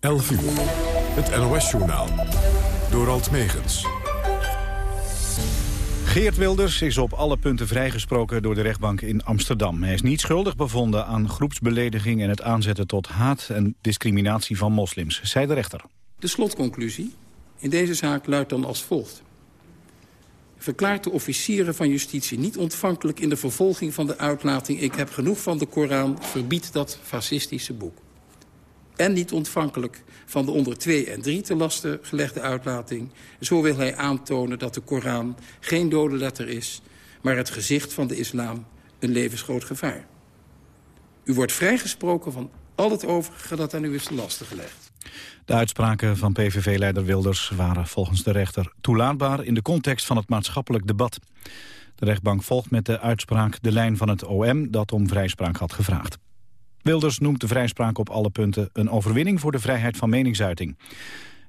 11 uur. Het NOS-journaal. Door Alt Megens. Geert Wilders is op alle punten vrijgesproken door de rechtbank in Amsterdam. Hij is niet schuldig bevonden aan groepsbelediging en het aanzetten tot haat en discriminatie van moslims, zei de rechter. De slotconclusie in deze zaak luidt dan als volgt. Verklaart de officieren van justitie niet ontvankelijk in de vervolging van de uitlating... ik heb genoeg van de Koran, verbied dat fascistische boek. En niet ontvankelijk van de onder 2 en 3 te lasten gelegde uitlating. Zo wil hij aantonen dat de Koran geen dode letter is... maar het gezicht van de islam een levensgroot gevaar. U wordt vrijgesproken van al het overige dat aan u is te lasten gelegd. De uitspraken van PVV-leider Wilders waren volgens de rechter toelaatbaar in de context van het maatschappelijk debat. De rechtbank volgt met de uitspraak de lijn van het OM dat om vrijspraak had gevraagd. Wilders noemt de vrijspraak op alle punten een overwinning voor de vrijheid van meningsuiting. Hij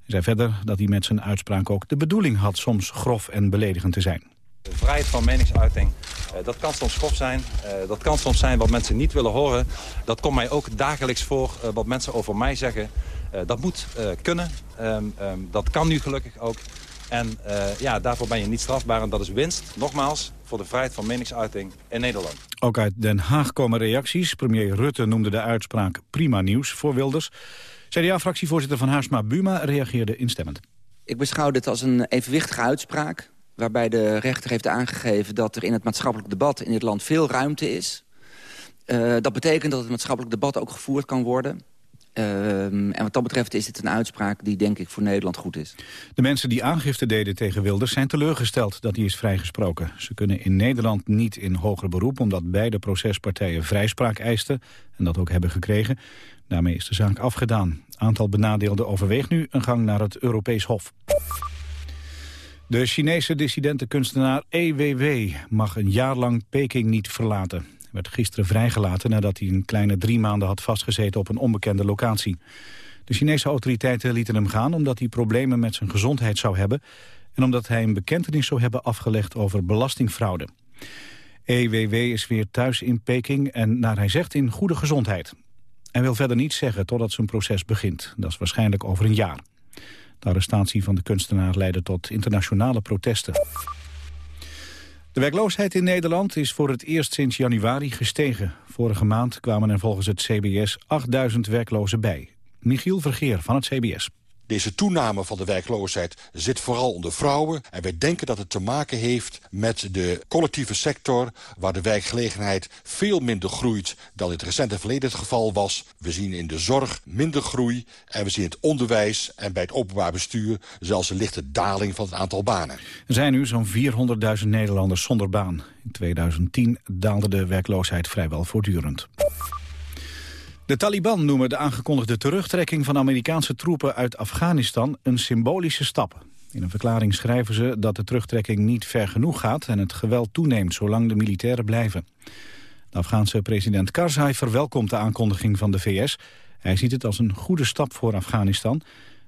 zei verder dat hij met zijn uitspraak ook de bedoeling had soms grof en beledigend te zijn. De vrijheid van meningsuiting, eh, dat kan soms grof zijn. Eh, dat kan soms zijn wat mensen niet willen horen. Dat komt mij ook dagelijks voor, eh, wat mensen over mij zeggen. Dat moet kunnen. Ehm, ehm, dat kan nu gelukkig ook. En ja, daarvoor ben je niet strafbaar en dat is winst, nogmaals, voor de vrijheid van meningsuiting in Nederland. Ook uit Den Haag komen reacties. Premier Rutte noemde de uitspraak prima nieuws voor Wilders. CDA-fractievoorzitter van Haarsma Buma reageerde instemmend. Ik beschouw dit als een evenwichtige uitspraak waarbij de rechter heeft aangegeven... dat er in het maatschappelijk debat in dit land veel ruimte is. Uh, dat betekent dat het maatschappelijk debat ook gevoerd kan worden. Uh, en wat dat betreft is dit een uitspraak die denk ik voor Nederland goed is. De mensen die aangifte deden tegen Wilders zijn teleurgesteld dat hij is vrijgesproken. Ze kunnen in Nederland niet in hoger beroep omdat beide procespartijen vrijspraak eisten en dat ook hebben gekregen. Daarmee is de zaak afgedaan. Aantal benadeelden overweegt nu een gang naar het Europees Hof. De Chinese dissidente kunstenaar EWW mag een jaar lang Peking niet verlaten. Werd gisteren vrijgelaten nadat hij een kleine drie maanden had vastgezeten op een onbekende locatie. De Chinese autoriteiten lieten hem gaan omdat hij problemen met zijn gezondheid zou hebben... en omdat hij een bekentenis zou hebben afgelegd over belastingfraude. EWW is weer thuis in Peking en naar hij zegt in goede gezondheid. Hij wil verder niets zeggen totdat zijn proces begint. Dat is waarschijnlijk over een jaar. De arrestatie van de kunstenaar leidde tot internationale protesten. De werkloosheid in Nederland is voor het eerst sinds januari gestegen. Vorige maand kwamen er volgens het CBS 8000 werklozen bij. Michiel Vergeer van het CBS. Deze toename van de werkloosheid zit vooral onder vrouwen. En wij denken dat het te maken heeft met de collectieve sector... waar de werkgelegenheid veel minder groeit dan in het recente verleden het geval was. We zien in de zorg minder groei. En we zien het onderwijs en bij het openbaar bestuur... zelfs een lichte daling van het aantal banen. Er zijn nu zo'n 400.000 Nederlanders zonder baan. In 2010 daalde de werkloosheid vrijwel voortdurend. De Taliban noemen de aangekondigde terugtrekking van Amerikaanse troepen uit Afghanistan een symbolische stap. In een verklaring schrijven ze dat de terugtrekking niet ver genoeg gaat en het geweld toeneemt zolang de militairen blijven. De Afghaanse president Karzai verwelkomt de aankondiging van de VS. Hij ziet het als een goede stap voor Afghanistan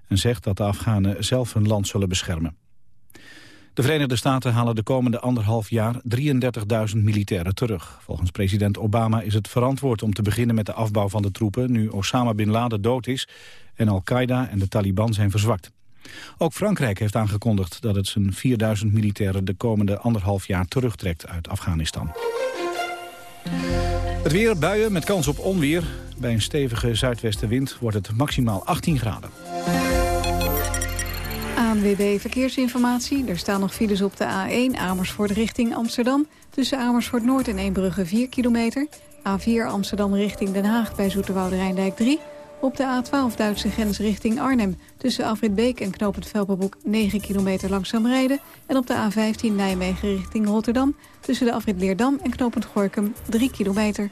en zegt dat de Afghanen zelf hun land zullen beschermen. De Verenigde Staten halen de komende anderhalf jaar 33.000 militairen terug. Volgens president Obama is het verantwoord om te beginnen met de afbouw van de troepen... nu Osama Bin Laden dood is en Al-Qaeda en de Taliban zijn verzwakt. Ook Frankrijk heeft aangekondigd dat het zijn 4000 militairen... de komende anderhalf jaar terugtrekt uit Afghanistan. Het weer, buien met kans op onweer. Bij een stevige zuidwestenwind wordt het maximaal 18 graden. ANWB Verkeersinformatie. Er staan nog files op de A1 Amersfoort richting Amsterdam. Tussen Amersfoort Noord en Eembrugge 4 kilometer. A4 Amsterdam richting Den Haag bij Zoeterwoude Rijndijk 3. Op de A12 Duitse grens richting Arnhem. Tussen Afritbeek en Knopend Velperbroek 9 kilometer langzaam rijden. En op de A15 Nijmegen richting Rotterdam. Tussen de Afrit Leerdam en Knopend Gorkum 3 kilometer.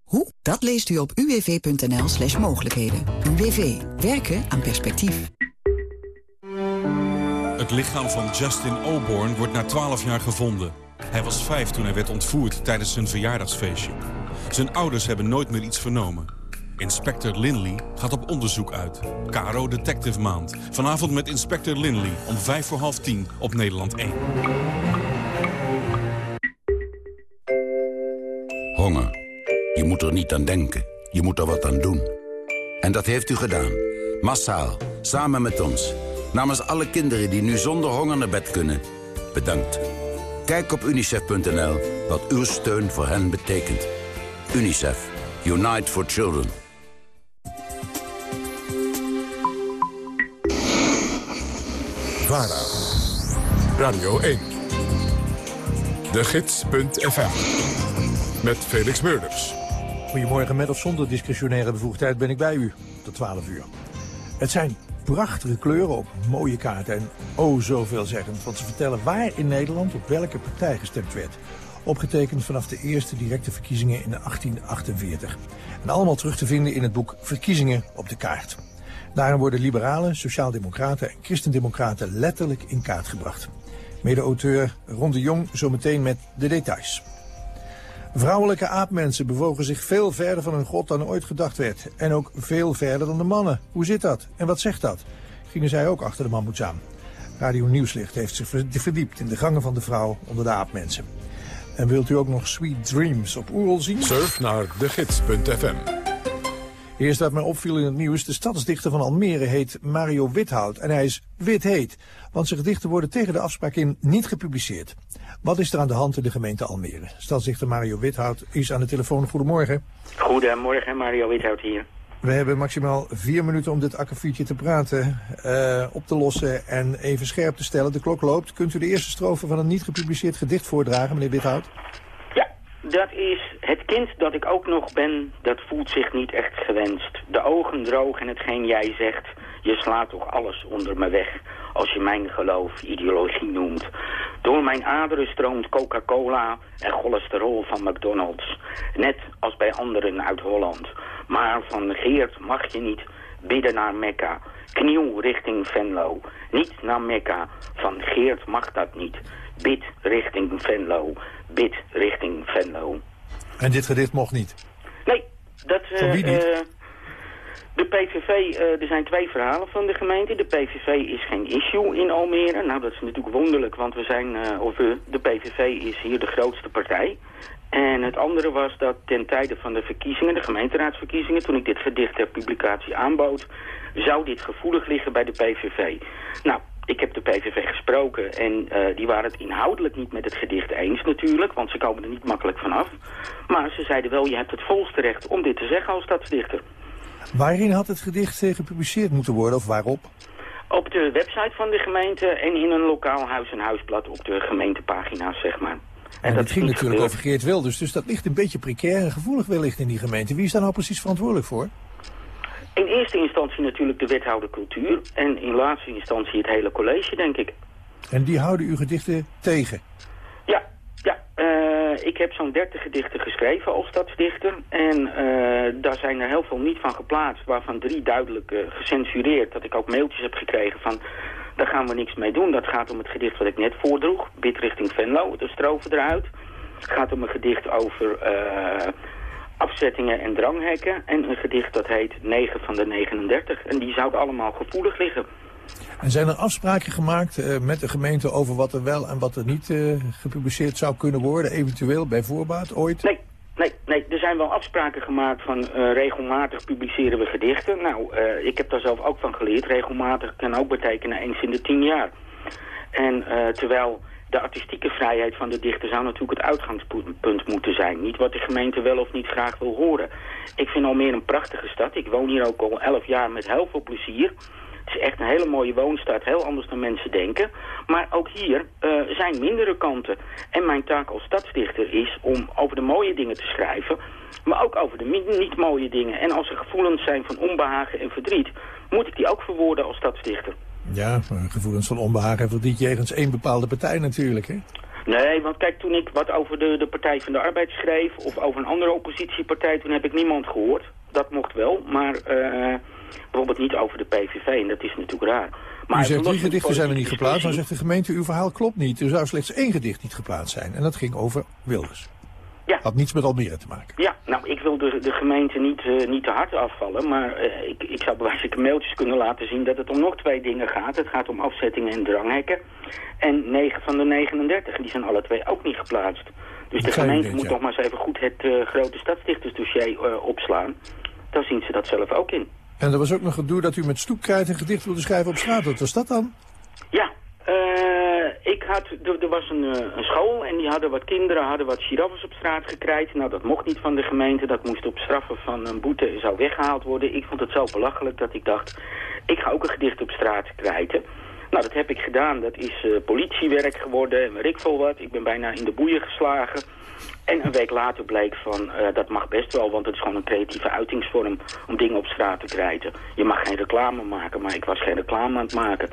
Hoe? Dat leest u op uwv.nl slash mogelijkheden. UWV. Werken aan perspectief. Het lichaam van Justin Oborn wordt na 12 jaar gevonden. Hij was vijf toen hij werd ontvoerd tijdens zijn verjaardagsfeestje. Zijn ouders hebben nooit meer iets vernomen. Inspector Linley gaat op onderzoek uit. Caro Detective Maand. Vanavond met Inspector Linley om vijf voor half tien op Nederland 1. Honger. Je moet er niet aan denken. Je moet er wat aan doen. En dat heeft u gedaan. Massaal. Samen met ons. Namens alle kinderen die nu zonder honger naar bed kunnen. Bedankt. Kijk op unicef.nl wat uw steun voor hen betekent. UNICEF. Unite for Children. VARA. Radio 1. De Gids.fm. Met Felix Meurders. Goedemorgen, met of zonder discretionaire bevoegdheid ben ik bij u. Tot 12 uur. Het zijn prachtige kleuren op mooie kaarten en oh zo veelzeggend. Want ze vertellen waar in Nederland op welke partij gestemd werd. Opgetekend vanaf de eerste directe verkiezingen in 1848. En allemaal terug te vinden in het boek Verkiezingen op de kaart. Daarin worden liberalen, sociaaldemocraten en christendemocraten letterlijk in kaart gebracht. Mede-auteur Ron de Jong zometeen met de details. Vrouwelijke aapmensen bewogen zich veel verder van hun god dan ooit gedacht werd. En ook veel verder dan de mannen. Hoe zit dat? En wat zegt dat? Gingen zij ook achter de mammoets aan? Radio Nieuwslicht heeft zich verdiept in de gangen van de vrouw onder de aapmensen. En wilt u ook nog Sweet Dreams op Oerol zien? Surf naar degids.fm. Eerst wat mij opviel in het nieuws, de stadsdichter van Almere heet Mario Without. En hij is wit heet, want zijn gedichten worden tegen de afspraak in niet gepubliceerd. Wat is er aan de hand in de gemeente Almere? Stadsdichter Mario Without is aan de telefoon. Goedemorgen. Goedemorgen, Mario Without hier. We hebben maximaal vier minuten om dit akkefietje te praten, uh, op te lossen en even scherp te stellen. De klok loopt. Kunt u de eerste strofe van een niet gepubliceerd gedicht voordragen, meneer Without? Dat is het kind dat ik ook nog ben, dat voelt zich niet echt gewenst. De ogen droog en hetgeen jij zegt, je slaat toch alles onder me weg als je mijn geloof ideologie noemt. Door mijn aderen stroomt Coca-Cola en cholesterol van McDonald's. Net als bij anderen uit Holland. Maar van Geert mag je niet bidden naar Mekka. Knieuw richting Venlo. Niet naar Mekka. Van Geert mag dat niet. Bid richting Venlo. Bid richting Venlo. En dit gedicht mocht niet? Nee. Dat, Van wie niet? Uh, de PVV, uh, er zijn twee verhalen van de gemeente. De PVV is geen issue in Almere. Nou, dat is natuurlijk wonderlijk, want we zijn, uh, of we, de PVV is hier de grootste partij. En het andere was dat ten tijde van de verkiezingen, de gemeenteraadsverkiezingen, toen ik dit gedicht ter publicatie aanbood, zou dit gevoelig liggen bij de PVV. Nou, ik heb de PVV gesproken en uh, die waren het inhoudelijk niet met het gedicht eens natuurlijk, want ze komen er niet makkelijk vanaf. Maar ze zeiden wel, je hebt het volste recht om dit te zeggen als stadsdichter. Waarin had het gedicht gepubliceerd moeten worden of waarop? Op de website van de gemeente en in een lokaal huis- en huisblad op de gemeentepagina's, zeg maar. En, dat ging natuurlijk gebeurd. over Geert Wilders, dus dat ligt een beetje precair en gevoelig wellicht in die gemeente. Wie is daar nou precies verantwoordelijk voor? In eerste instantie natuurlijk de wethouder cultuur en in laatste instantie het hele college, denk ik. En die houden uw gedichten tegen? Ja, ja. Uh, ik heb zo'n 30 gedichten geschreven als stadsdichter. En uh, daar zijn er heel veel niet van geplaatst, waarvan drie duidelijk uh, gecensureerd. Dat ik ook mailtjes heb gekregen van, daar gaan we niks mee doen. Dat gaat om het gedicht wat ik net voordroeg, Bid richting Venlo, de strofe eruit. Het gaat om een gedicht over afzettingen en dranghekken. En een gedicht dat heet 9 van de 39. En die zouden allemaal gevoelig liggen. En zijn er afspraken gemaakt uh, met de gemeente over wat er wel en wat er niet uh, gepubliceerd zou kunnen worden? Eventueel bij voorbaat ooit? Nee, nee, nee. Er zijn wel afspraken gemaakt van uh, regelmatig publiceren we gedichten. Nou, ik heb daar zelf ook van geleerd. Regelmatig kan ook betekenen eens in de tien jaar. En terwijl de artistieke vrijheid van de dichter zou natuurlijk het uitgangspunt moeten zijn. Niet wat de gemeente wel of niet graag wil horen. Ik vind Almere een prachtige stad. Ik woon hier ook al elf jaar met heel veel plezier. Het is echt een hele mooie woonstad, heel anders dan mensen denken. Maar ook hier uh, zijn mindere kanten. En mijn taak als stadsdichter is om over de mooie dingen te schrijven... maar ook over de niet mooie dingen. En als er gevoelens zijn van onbehagen en verdriet... moet ik die ook verwoorden als stadsdichter. Ja, gevoelens van onbehagen en verdriet jegens één bepaalde partij natuurlijk, hè? Nee, want kijk, toen ik wat over de, de Partij van de Arbeid schreef... of over een andere oppositiepartij, toen heb ik niemand gehoord. Dat mocht wel, maar uh, bijvoorbeeld niet over de PVV. En dat is natuurlijk raar. Maar u zegt drie gedichten zijn er niet geplaatst. Dan zegt de gemeente, uw verhaal klopt niet. Er zou slechts één gedicht niet geplaatst zijn. En dat ging over Wilders. Ja. Had niets met Almere te maken. Ja, nou, ik wil de, de gemeente niet, uh, niet te hard afvallen, maar uh, ik, ik zou bewijselijk mailtjes kunnen laten zien dat het om nog twee dingen gaat. Het gaat om afzettingen en dranghekken. En 9 van de 39, die zijn alle twee ook niet geplaatst. Dus de gemeente dit, moet ja. nog maar eens even goed het uh, grote stadsdichtersdossier opslaan. Dan zien ze dat zelf ook in. En er was ook nog gedoe dat u met stoepkrijt een gedicht wilde schrijven op straat. Wat was dat dan? Ja, uh, ik had, er, was een, een, school en die hadden wat kinderen, hadden wat giraffes op straat gekrijt. Nou, dat mocht niet van de gemeente, dat moest op straffen van een boete zou weggehaald worden. Ik vond het zo belachelijk dat ik dacht, ik ga ook een gedicht op straat krijten. Nou, dat heb ik gedaan. Dat is uh, politiewerk geworden en weet wat. Ik ben bijna in de boeien geslagen. En een week later bleek van, uh, dat mag best wel, want het is gewoon een creatieve uitingsvorm om dingen op straat te krijten. Je mag geen reclame maken, maar ik was geen reclame aan het maken.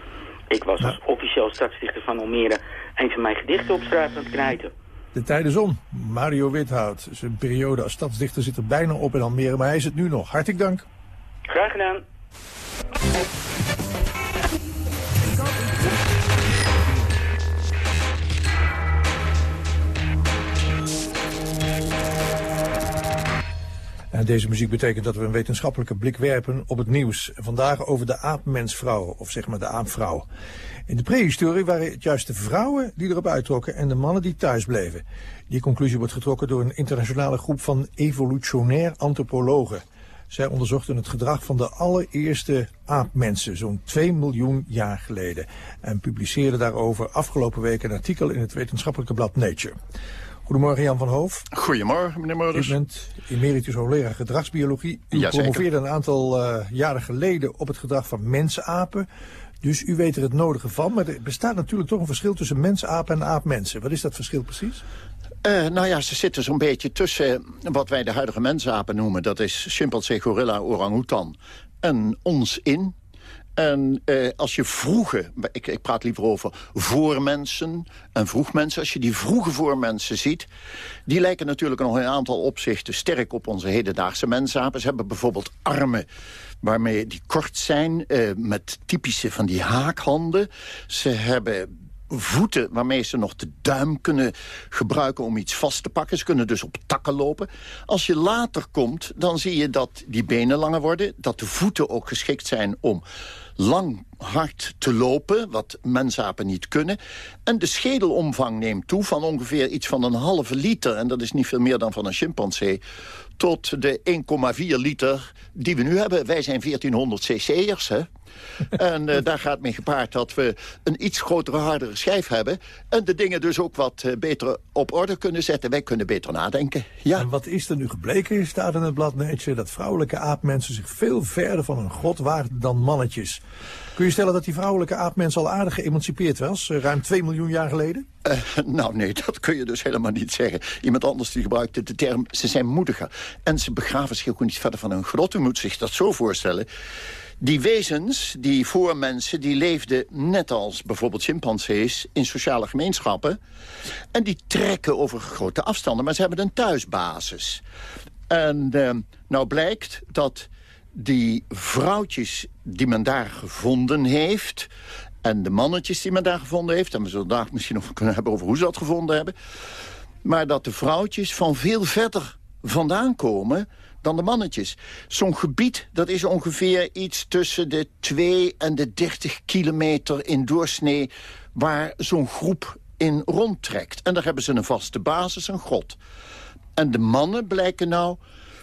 Ik was als officieel stadsdichter van Almere een van mijn gedichten op straat aan het krijten. De tijden om. Mario Without. Zijn periode als stadsdichter zit er bijna op in Almere, maar hij is het nu nog. Hartelijk dank. Graag gedaan. Deze muziek betekent dat we een wetenschappelijke blik werpen op het nieuws. Vandaag over de aapmensvrouw, of zeg maar de aapvrouw. In de prehistorie waren het juist de vrouwen die erop uittrokken en de mannen die thuis bleven. Die conclusie wordt getrokken door een internationale groep van evolutionair antropologen. Zij onderzochten het gedrag van de allereerste aapmensen, zo'n 2 miljoen jaar geleden. En publiceerden daarover afgelopen week een artikel in het wetenschappelijke blad Nature. Goedemorgen Jan van Hoof. Goedemorgen meneer Murders. U bent emeritus hoogleraar gedragsbiologie. U ja, promoveerde een aantal uh, jaren geleden op het gedrag van mensapen. Dus u weet er het nodige van. Maar er bestaat natuurlijk toch een verschil tussen mensapen en aapmensen. Wat is dat verschil precies? Uh, nou ja, ze zitten zo'n beetje tussen wat wij de huidige mensapen noemen. Dat is chimpansee, gorilla, orang-oetan. En ons in. En eh, als je vroege, ik, ik praat liever over voormensen en vroegmensen. Als je die vroege voormensen ziet, die lijken natuurlijk nog een aantal opzichten sterk op onze hedendaagse mensapen. Ze hebben bijvoorbeeld armen waarmee die kort zijn, eh, met typische van die haakhanden. Ze hebben voeten waarmee ze nog de duim kunnen gebruiken om iets vast te pakken. Ze kunnen dus op takken lopen. Als je later komt, dan zie je dat die benen langer worden. Dat de voeten ook geschikt zijn om lang hard te lopen, wat mensapen niet kunnen. En de schedelomvang neemt toe van ongeveer iets van een halve liter... en dat is niet veel meer dan van een chimpansee... tot de 1,4 liter die we nu hebben. Wij zijn 1400 cc'ers, hè? En uh, daar gaat mee gepaard dat we een iets grotere, hardere schijf hebben. En de dingen dus ook wat uh, beter op orde kunnen zetten. Wij kunnen beter nadenken, ja. En wat is er nu gebleken, staat in het blad Nature... dat vrouwelijke aapmensen zich veel verder van hun god waren dan mannetjes. Kun je stellen dat die vrouwelijke aapmens al aardig geëmancipeerd was, uh, ruim 2 miljoen jaar geleden? Uh, nou nee, dat kun je dus helemaal niet zeggen. Iemand anders die gebruikte de term, ze zijn moediger. En ze begraven zich ook niet verder van hun grot. U moet zich dat zo voorstellen. Die wezens, die voormensen, die leefden net als bijvoorbeeld chimpansees... in sociale gemeenschappen. En die trekken over grote afstanden, maar ze hebben een thuisbasis. En uh, nou blijkt dat die vrouwtjes die men daar gevonden heeft... en de mannetjes die men daar gevonden heeft... en we zullen daar misschien nog kunnen hebben over hoe ze dat gevonden hebben... maar dat de vrouwtjes van veel verder vandaan komen dan de mannetjes. Zo'n gebied dat is ongeveer iets tussen de 2 en de 30 kilometer in doorsnee... waar zo'n groep in rondtrekt. En daar hebben ze een vaste basis, een grot. En de mannen blijken nou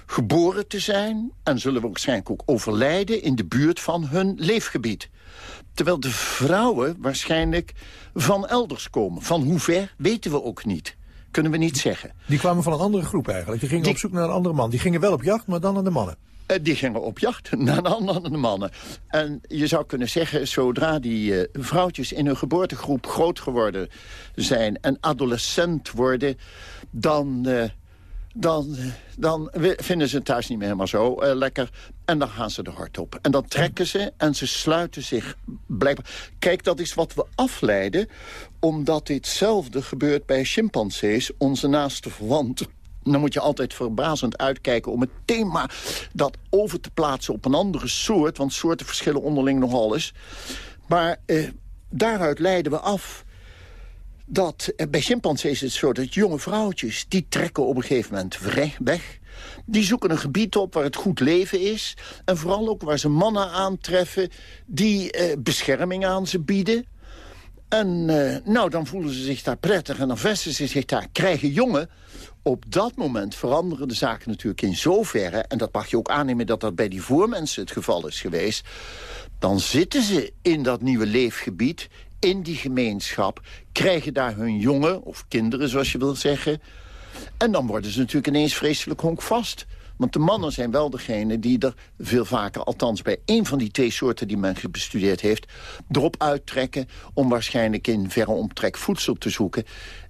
geboren te zijn... en zullen waarschijnlijk ook overlijden in de buurt van hun leefgebied. Terwijl de vrouwen waarschijnlijk van elders komen. Van hoe ver weten we ook niet. Kunnen we niet zeggen. Die kwamen van een andere groep eigenlijk. Die gingen Die- op zoek naar een andere man. Die gingen wel op jacht, maar dan naar de mannen. Eh, die gingen op jacht naar de andere mannen. En je zou kunnen zeggen, zodra die eh, vrouwtjes in hun geboortegroep groot geworden zijn... en adolescent worden, dan eh, dan, dan vinden ze het thuis niet meer helemaal zo uh, lekker. En dan gaan ze er hard op. En dan trekken ze en ze sluiten zich blijkbaar... Kijk, dat is wat we afleiden, omdat ditzelfde gebeurt bij chimpansees, onze naaste verwanten. Dan moet je altijd verbazend uitkijken om het thema dat over te plaatsen op een andere soort. Want soorten verschillen onderling nogal eens. Maar eh, daaruit leiden we af dat eh, bij chimpansees is het zo dat jonge vrouwtjes... die trekken op een gegeven moment weg. Die zoeken een gebied op waar het goed leven is. En vooral ook waar ze mannen aantreffen die eh, bescherming aan ze bieden. En eh, nou, dan voelen ze zich daar prettig en dan vesten ze zich daar. Krijgen jongen. Op dat moment veranderen de zaken natuurlijk in zoverre... en dat mag je ook aannemen dat dat bij die voormensen het geval is geweest... dan zitten ze in dat nieuwe leefgebied in die gemeenschap, krijgen daar hun jongen, of kinderen zoals je wilt zeggen. En dan worden ze natuurlijk ineens vreselijk honkvast. Want de mannen zijn wel degene die er veel vaker... althans bij één van die twee soorten die men bestudeerd heeft... erop uittrekken om waarschijnlijk in verre omtrek voedsel te zoeken.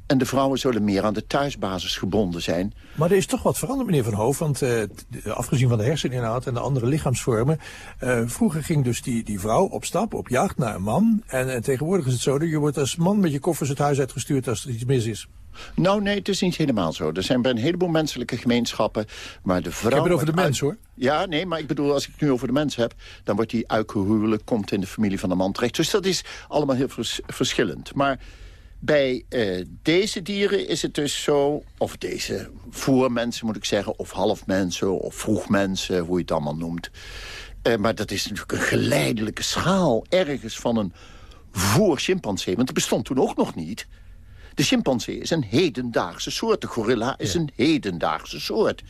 En de vrouwen zullen meer aan de thuisbasis gebonden zijn. Maar er is toch wat veranderd, meneer Van Hoof. Want uh, afgezien van de herseninhoud en de andere lichaamsvormen... Uh, vroeger ging dus die, die vrouw op stap, op jacht naar een man. En, en tegenwoordig is het zo dat je wordt als man met je koffers het huis uitgestuurd als er iets mis is. Nou, nee, het is niet helemaal zo. Er zijn bij een heleboel menselijke gemeenschappen... maar de vrouw... Ik heb het over de mens, hoor. Ja, nee, maar ik bedoel, als ik het nu over de mens heb... dan wordt die uitgehuwelijk, komt in de familie van de man terecht. Dus dat is allemaal heel vers verschillend. Maar bij uh, deze dieren is het dus zo, of deze voermensen moet ik zeggen... of halfmensen of vroegmensen, hoe je het allemaal noemt. Uh, maar dat is natuurlijk een geleidelijke schaal ergens van een voor-chimpansee. Want het bestond toen ook nog niet. De chimpansee is een hedendaagse soort. De gorilla is een hedendaagse soort.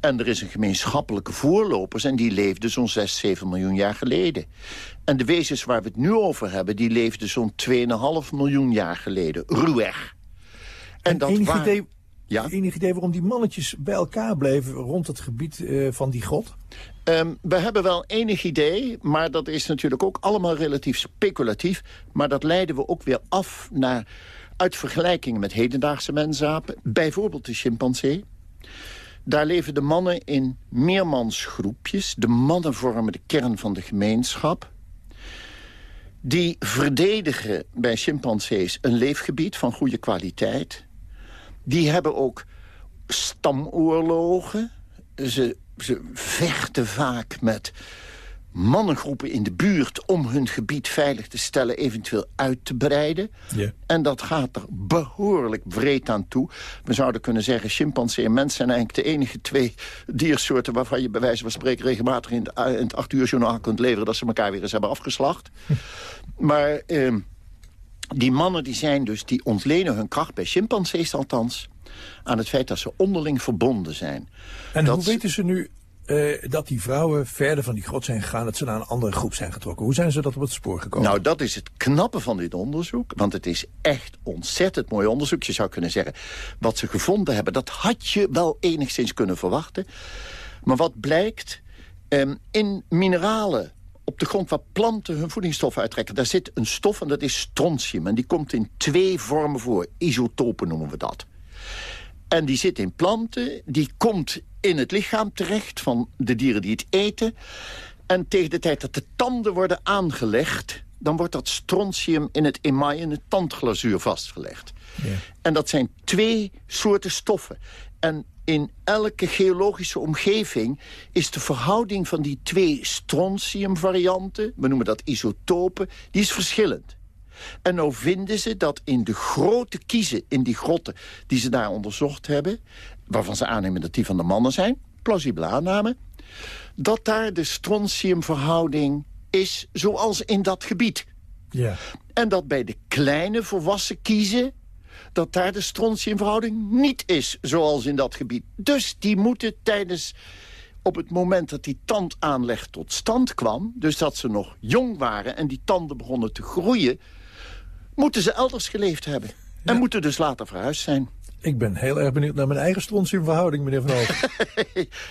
En er is een gemeenschappelijke voorloper... en die leefde zo'n 6, 7 miljoen jaar geleden. En de wezens waar we het nu over hebben... die leefden zo'n 2,5 miljoen jaar geleden. Ruweg. En, en dat enig, idee, ja? enig idee waarom die mannetjes bij elkaar bleven... rond het gebied uh, van die god? Um, we hebben wel enig idee, maar dat is natuurlijk ook allemaal relatief speculatief. Maar dat leiden we ook weer af naar uit vergelijkingen met hedendaagse mensapen. Bijvoorbeeld de chimpansee. Daar leven de mannen in meermansgroepjes. De mannen vormen de kern van de gemeenschap. Die verdedigen bij chimpansees een leefgebied van goede kwaliteit. Die hebben ook stamoorlogen. Ze, ze vechten vaak met mannengroepen in de buurt om hun gebied veilig te stellen, eventueel uit te breiden. En dat gaat er behoorlijk breed aan toe. We zouden kunnen zeggen, chimpansee en mens zijn eigenlijk de enige twee diersoorten waarvan je bij wijze van spreken regelmatig in, het acht uur journaal kunt leveren dat ze elkaar weer eens hebben afgeslacht. maar eh, die mannen die zijn dus, die ontlenen hun kracht bij chimpansees althans aan het feit dat ze onderling verbonden zijn. En dat hoe weten ze nu uh, dat die vrouwen verder van die grot zijn gegaan... dat ze naar een andere groep zijn getrokken. Hoe zijn ze dat op het spoor gekomen? Nou, dat is het knappe van dit onderzoek. Want het is echt ontzettend mooi onderzoek. Je zou kunnen zeggen, wat ze gevonden hebben... dat had je wel enigszins kunnen verwachten. Maar wat blijkt, um, in mineralen op de grond waar planten hun voedingsstoffen uittrekken... daar zit een stof en dat is strontium. En die komt in twee vormen voor. Isotopen noemen we dat. En die zit in planten, die komt in het lichaam terecht van de dieren die het eten. En tegen de tijd dat de tanden worden aangelegd... dan wordt dat strontium in het email, in het tandglazuur vastgelegd. Ja. En dat zijn twee soorten stoffen. En in elke geologische omgeving is de verhouding van die twee strontiumvarianten... we noemen dat isotopen, die is verschillend. En nou vinden ze dat in de grote kiezen in die grotten die ze daar onderzocht hebben... waarvan ze aannemen dat die van de mannen zijn, plausibele aanname... dat daar de strontiumverhouding is zoals in dat gebied. Ja. En dat bij de kleine volwassen kiezen dat daar de strontiumverhouding niet is zoals in dat gebied. Dus die moeten tijdens op het moment dat die tandaanleg tot stand kwam... dus dat ze nog jong waren en die tanden begonnen te groeien moeten ze elders geleefd hebben. En moeten dus later verhuisd zijn. Ik ben heel erg benieuwd naar mijn eigen strontiumverhouding, meneer Van Hoog.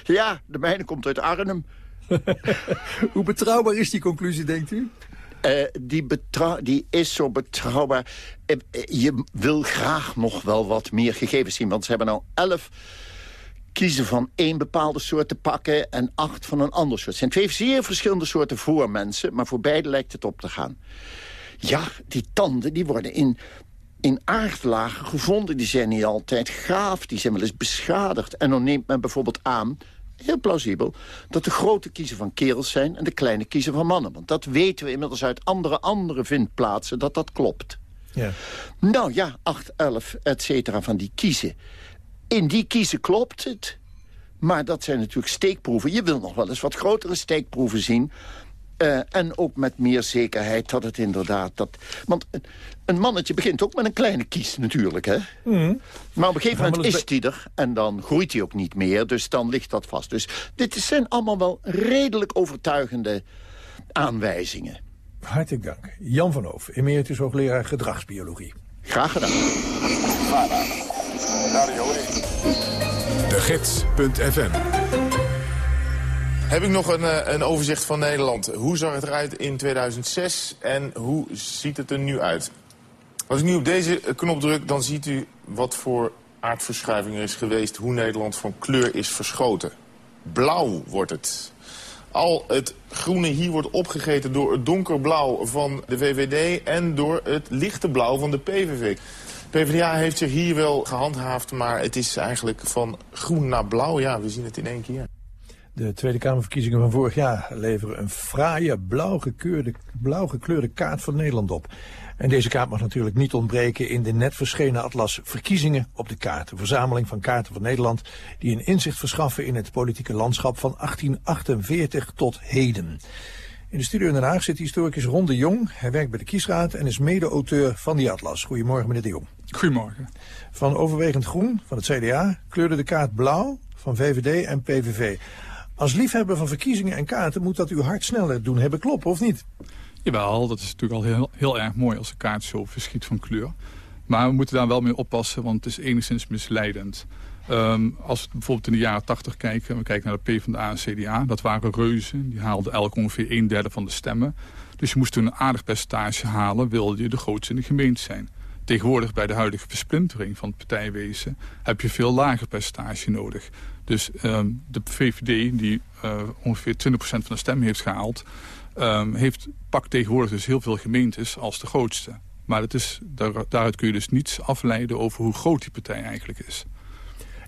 ja, de mijne komt uit Arnhem. Hoe betrouwbaar is die conclusie, denkt u? Uh, die, die is zo betrouwbaar. Uh, je wil graag nog wel wat meer gegevens zien. Want ze hebben nou elf kiezen van één bepaalde soort te pakken... en acht van een ander soort. Het zijn twee zeer verschillende soorten voormensen... maar voor beide lijkt het op te gaan. Ja, die tanden die worden in, in aardlagen gevonden. Die zijn niet altijd gaaf, die zijn wel eens beschadigd. En dan neemt men bijvoorbeeld aan heel plausibel... dat de grote kiezen van kerels zijn en de kleine kiezen van mannen. Want dat weten we inmiddels uit andere, andere vindplaatsen dat dat klopt. Ja. Nou ja, 8, 11, et cetera, van die kiezen. In die kiezen klopt het. Maar dat zijn natuurlijk steekproeven. Je wil nog wel eens wat grotere steekproeven zien. Uh, en ook met meer zekerheid dat het inderdaad... Dat, want een, een mannetje begint ook met een kleine kies natuurlijk, hè? Mm. Maar op een gegeven moment is hij er en dan groeit hij ook niet meer. Dus dan ligt dat vast. Dus dit zijn allemaal wel redelijk overtuigende aanwijzingen. Hartelijk dank. Jan van Hoof, emeritus hoogleraar gedragsbiologie. Graag gedaan. De Gids.fm heb ik nog een, eh, een overzicht van Nederland. Hoe zag het eruit in 2006 en hoe ziet het er nu uit? Als ik nu op deze knop druk, dan ziet u wat voor aardverschuiving er is geweest... hoe Nederland van kleur is verschoten. Blauw wordt het. Al het groene hier wordt opgegeten door het donkerblauw van de VVD... en door het lichte blauw van de PVV. PvdA heeft zich hier wel gehandhaafd, maar het is eigenlijk van groen naar blauw. Ja, we zien het in één keer. De Tweede Kamerverkiezingen van vorig jaar leveren een fraaie blauw gekleurde, blauw gekleurde kaart van Nederland op. En deze kaart mag natuurlijk niet ontbreken in de net verschenen atlas Verkiezingen op de kaart. Een verzameling van kaarten van Nederland die een inzicht verschaffen in het politieke landschap van 1848 tot heden. In de studio in Den Haag zit historicus Ron de Jong. Hij werkt bij de Kiesraad en is mede-auteur van die atlas. Goedemorgen meneer de Jong. Goedemorgen. Van overwegend groen van het CDA kleurde de kaart blauw van VVD en PVV. Als liefhebber van verkiezingen en kaarten moet dat uw hart sneller doen hebben kloppen, of niet? Jawel, dat is natuurlijk al heel, heel erg mooi als een kaart zo verschiet van kleur. Maar we moeten daar wel mee oppassen, want het is enigszins misleidend. Ehm, als we bijvoorbeeld in de jaren 80 kijken, we kijken naar de PvdA en CDA, dat waren reuzen. Die haalden elk ongeveer een derde van de stemmen. Dus je moest toen een aardig percentage halen, wilde je de grootste in de gemeente zijn. Tegenwoordig bij de huidige versplintering van het partijwezen heb je veel lager percentage nodig. Dus ehm, de VVD, die uh, ongeveer 20% van de stem heeft gehaald... Um, heeft, pakt tegenwoordig dus heel veel gemeentes als de grootste. Maar het is, daar, daaruit kun je dus niets afleiden over hoe groot die partij eigenlijk is.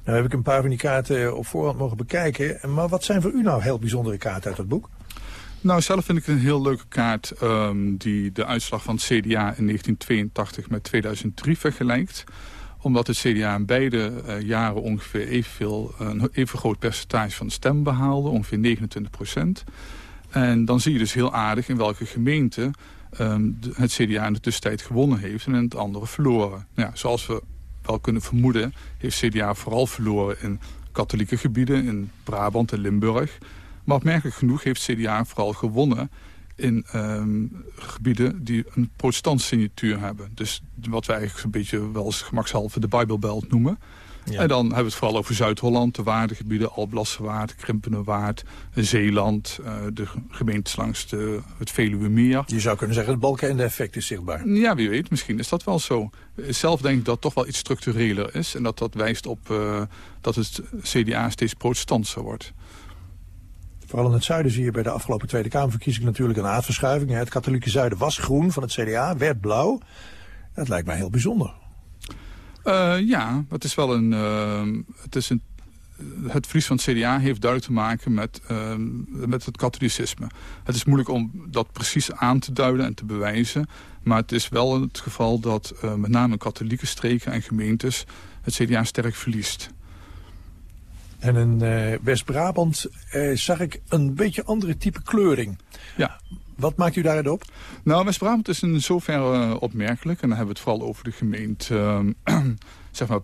Nou heb ik een paar van die kaarten op voorhand mogen bekijken. Maar wat zijn voor u nou heel bijzondere kaarten uit het boek? Nou, zelf vind ik het een heel leuke kaart um, die de uitslag van het CDA in 1982 met 2003 vergelijkt omdat het CDA in beide uh, jaren ongeveer evenveel, een even groot percentage van de stem behaalde. Ongeveer 29 procent. En dan zie je dus heel aardig in welke gemeente de, het CDA in de tussentijd gewonnen heeft en in het andere verloren. Ja, zoals we wel kunnen vermoeden heeft CDA vooral verloren in katholieke gebieden, in Brabant en Limburg. Maar opmerkelijk genoeg heeft CDA vooral gewonnen in um, gebieden die een protestantse signatuur hebben. Dus wat wij eigenlijk een beetje wel eens gemakshalve de Bijbelbelt noemen. Ja. En dan hebben we het vooral over Zuid-Holland, de waardegebieden, Alblasserwaard, Krimpenenwaard, Zeeland, uh, de gemeentes langs de, het Veluwemeer. Je zou kunnen zeggen, het Balkenende-effect is zichtbaar. Ja, wie weet, misschien is dat wel zo. Zelf denk ik dat het toch wel iets structureler is en dat dat wijst op uh, dat het CDA steeds protestantser wordt. Vooral in het zuiden zie je bij de afgelopen Tweede Kamerverkiezingen natuurlijk een aardverschuiving. Het katholieke zuiden was groen van het CDA, werd blauw. Dat lijkt mij heel bijzonder. Uh, ja, het is wel een... Uh, het, is het verlies van het CDA heeft duidelijk te maken met, uh, met het katholicisme. Het is moeilijk om dat precies aan te duiden en te bewijzen. Maar het is wel het geval dat met name katholieke streken en gemeentes het CDA sterk verliest. En in uh, West-Brabant uh, zag ik een beetje andere type kleuring. Ja. Wat maakt u daaruit op? Nou, West-Brabant is in zoverre uh, opmerkelijk. En dan hebben we het vooral over de gemeente, zeg maar,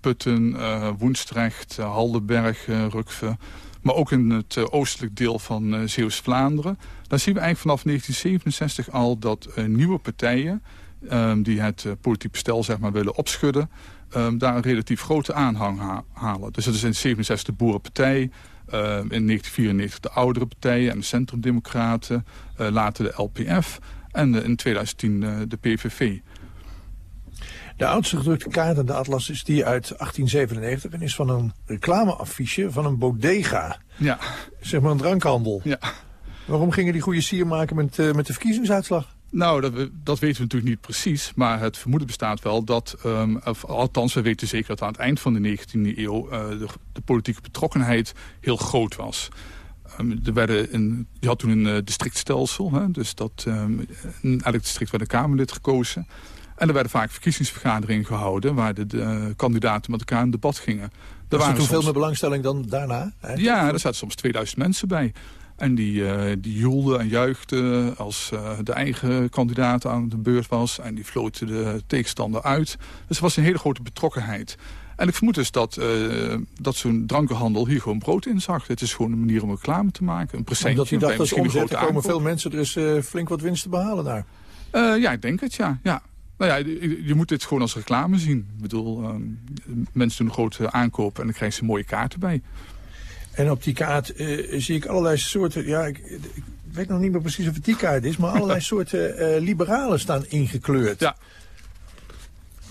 Putten, Woenstrecht, Haldenberg, Rukve. Maar ook in het oostelijk deel van Zeeuws-Vlaanderen. Daar zien we eigenlijk vanaf 1967 al dat nieuwe partijen... Um, die het politiek bestel zeg maar, willen opschudden um, daar een relatief grote aanhang ha halen. Dus dat is in 67 de Boerenpartij, um, in 1994 de oudere partijen en de Centrumdemocraten, uh, later de LPF en uh, in 2010 uh, de PVV. De oudste gedrukte kaart aan de atlas is die uit 1897 en is van een reclameaffiche van een bodega. Ja. Zeg maar een drankhandel. Ja. Waarom gingen die goede sier maken met, met de verkiezingsuitslag? Nou, dat, dat, weten we natuurlijk niet precies. Maar het vermoeden bestaat wel dat... Um, of, althans, we weten zeker dat aan het eind van de 19e eeuw... Uh, de, de, politieke betrokkenheid heel groot was. Um, er werden een, je had toen een uh, districtstelsel. Hè, dus dat, um, in elk district werd een Kamerlid gekozen. En er werden vaak verkiezingsvergaderingen gehouden... waar de, de kandidaten met elkaar in debat gingen. Er was er toen veel meer belangstelling dan daarna? Hè? Ja, er zaten soms 2000 mensen bij. En die, uh, die joelden en juichten als uh, de eigen kandidaat aan de beurt was. En die floten de tegenstander uit. Dus er was een hele grote betrokkenheid. En ik vermoed dus dat, uh, dat zo'n drankenhandel hier gewoon brood in zag. Het is gewoon een manier om reclame te maken. Een presentje. Omdat hij dacht dat omzet, er komen veel mensen, er is flink wat winst te behalen daar. ja, ik denk het, ja. ja. Nou ja, je, je, moet dit gewoon als reclame zien. Ik bedoel, um, mensen doen een grote aankoop en dan krijgen ze mooie kaarten bij. En op die kaart uh, zie ik allerlei soorten... Ja, ik, ik, weet nog niet meer precies of het die kaart is... maar allerlei soorten uh, liberalen staan ingekleurd. Ja.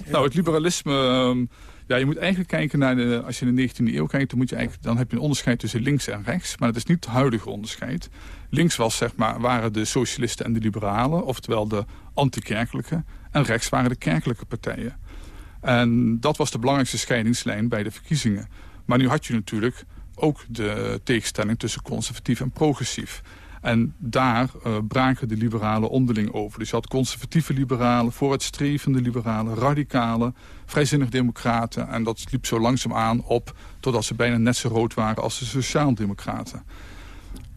Nou, het liberalisme... Um, ja, je moet eigenlijk kijken naar de... Als je in de 19e eeuw kijkt, dan, moet je eigenlijk, dan heb je een onderscheid tussen links en rechts. Maar dat is niet het huidige onderscheid. Links was, zeg maar, waren de socialisten en de liberalen. Oftewel de antikerkelijke. En rechts waren de kerkelijke partijen. En dat was de belangrijkste scheidingslijn bij de verkiezingen. Maar nu had je natuurlijk ook de tegenstelling tussen conservatief en progressief. En daar uh, braken de liberalen onderling over. Dus je had conservatieve liberalen, vooruitstrevende liberalen, radicalen, vrijzinnig democraten. En dat liep zo langzaamaan op totdat ze bijna net zo rood waren als de sociaaldemocraten.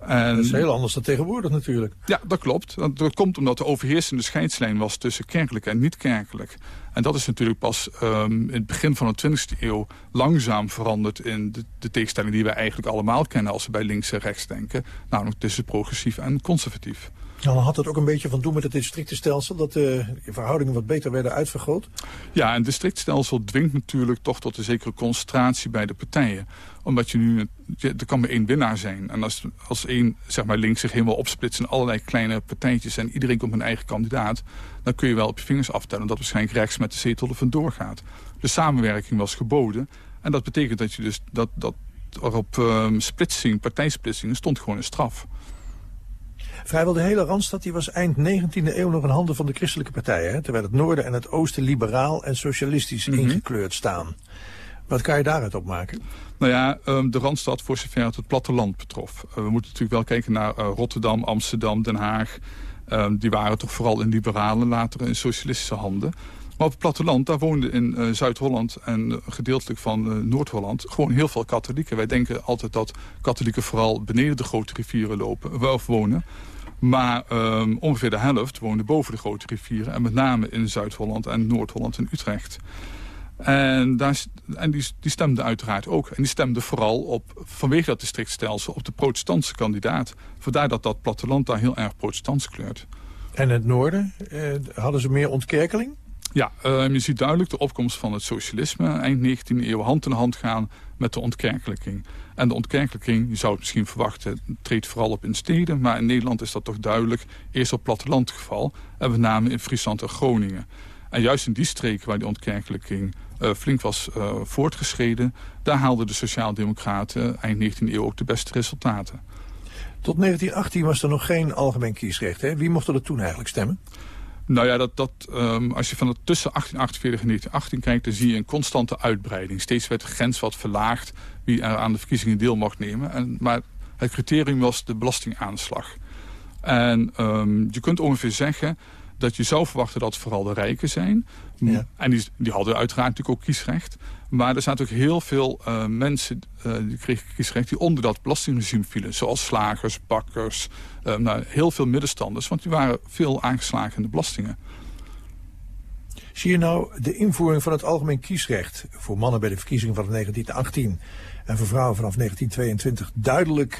En, dat is heel anders dan tegenwoordig natuurlijk. Ja, dat klopt. Dat komt omdat de overheersende scheidslijn was tussen kerkelijk en niet-kerkelijk. En dat is natuurlijk pas um, in het begin van de 20e eeuw langzaam veranderd in de, de tegenstelling die wij eigenlijk allemaal kennen als we bij links en rechts denken. Namelijk tussen progressief en conservatief. Nou, dan had het ook een beetje van doen met het districtenstelsel... dat de verhoudingen wat beter werden uitvergroot? Ja, een districtstelsel dwingt natuurlijk toch tot een zekere concentratie bij de partijen. Omdat je nu... Er kan maar één winnaar zijn. En als, als één, zeg maar, links zich helemaal opsplitst in allerlei kleine partijtjes... en iedereen komt een eigen kandidaat... dan kun je wel op je vingers aftellen dat waarschijnlijk rechts met de zetel er vandoor gaat. De samenwerking was geboden. En dat betekent dat je dus... dat, dat er op um, splitsing, partijsplitsingen stond gewoon een straf. Vrijwel de hele Randstad die was eind 19e eeuw nog in handen van de christelijke partijen. Hè, terwijl het noorden en het oosten liberaal en socialistisch mm -hmm. ingekleurd staan. Wat kan je daaruit opmaken? Nou ja, um, de Randstad voor zover het platteland betrof. Uh, we moeten natuurlijk wel kijken naar uh, Rotterdam, Amsterdam, Den Haag. Um, die waren toch vooral in liberale, later in socialistische handen. Maar op het platteland, daar woonden in uh, Zuid-Holland en gedeeltelijk van Noord-Holland gewoon heel veel katholieken. Wij denken altijd dat katholieken vooral beneden de grote rivieren lopen, of wonen. Maar um, ongeveer de helft woonde boven de grote rivieren. En met name in Zuid-Holland en Noord-Holland en Utrecht. En, daar, en die, die stemden uiteraard ook. En die stemden vooral op, vanwege dat districtstelsel op de protestantse kandidaat. Vandaar dat dat platteland daar heel erg protestants kleurt. En het noorden, eh, hadden ze meer ontkerkeling? Ja, uh, je ziet duidelijk de opkomst van het socialisme eind 19e eeuw hand in hand gaan met de ontkerkelijking. En de ontkerkelijking, je zou het misschien verwachten, treedt vooral op in steden. Maar in Nederland is dat toch duidelijk eerst op platteland geval. En met name in Friesland en Groningen. En juist in die streken waar die ontkerkelijking uh, flink was uh, voortgeschreden... daar haalden de sociaaldemocraten eind 19e eeuw ook de beste resultaten. Tot 1918 was er nog geen algemeen kiesrecht. Hè? Wie mocht er toen eigenlijk stemmen? Nou ja, dat, dat, um, als je van het tussen 1848 en 1918 kijkt... dan zie je een constante uitbreiding. Steeds werd de grens wat verlaagd wie er aan de verkiezingen deel mocht nemen. En, maar het criterium was de belastingaanslag. En um, je kunt ongeveer zeggen dat je zou verwachten dat vooral de rijken zijn. Ja. En die, die hadden uiteraard natuurlijk ook kiesrecht. Maar er zaten ook heel veel uh, mensen uh, die kregen kiesrecht die onder dat belastingregime vielen. Zoals slagers, bakkers, uh, nou, heel veel middenstanders. Want die waren veel aangeslagen in de belastingen. Zie je nou de invoering van het algemeen kiesrecht voor mannen bij de verkiezingen van 1918 en voor vrouwen vanaf 1922 duidelijk,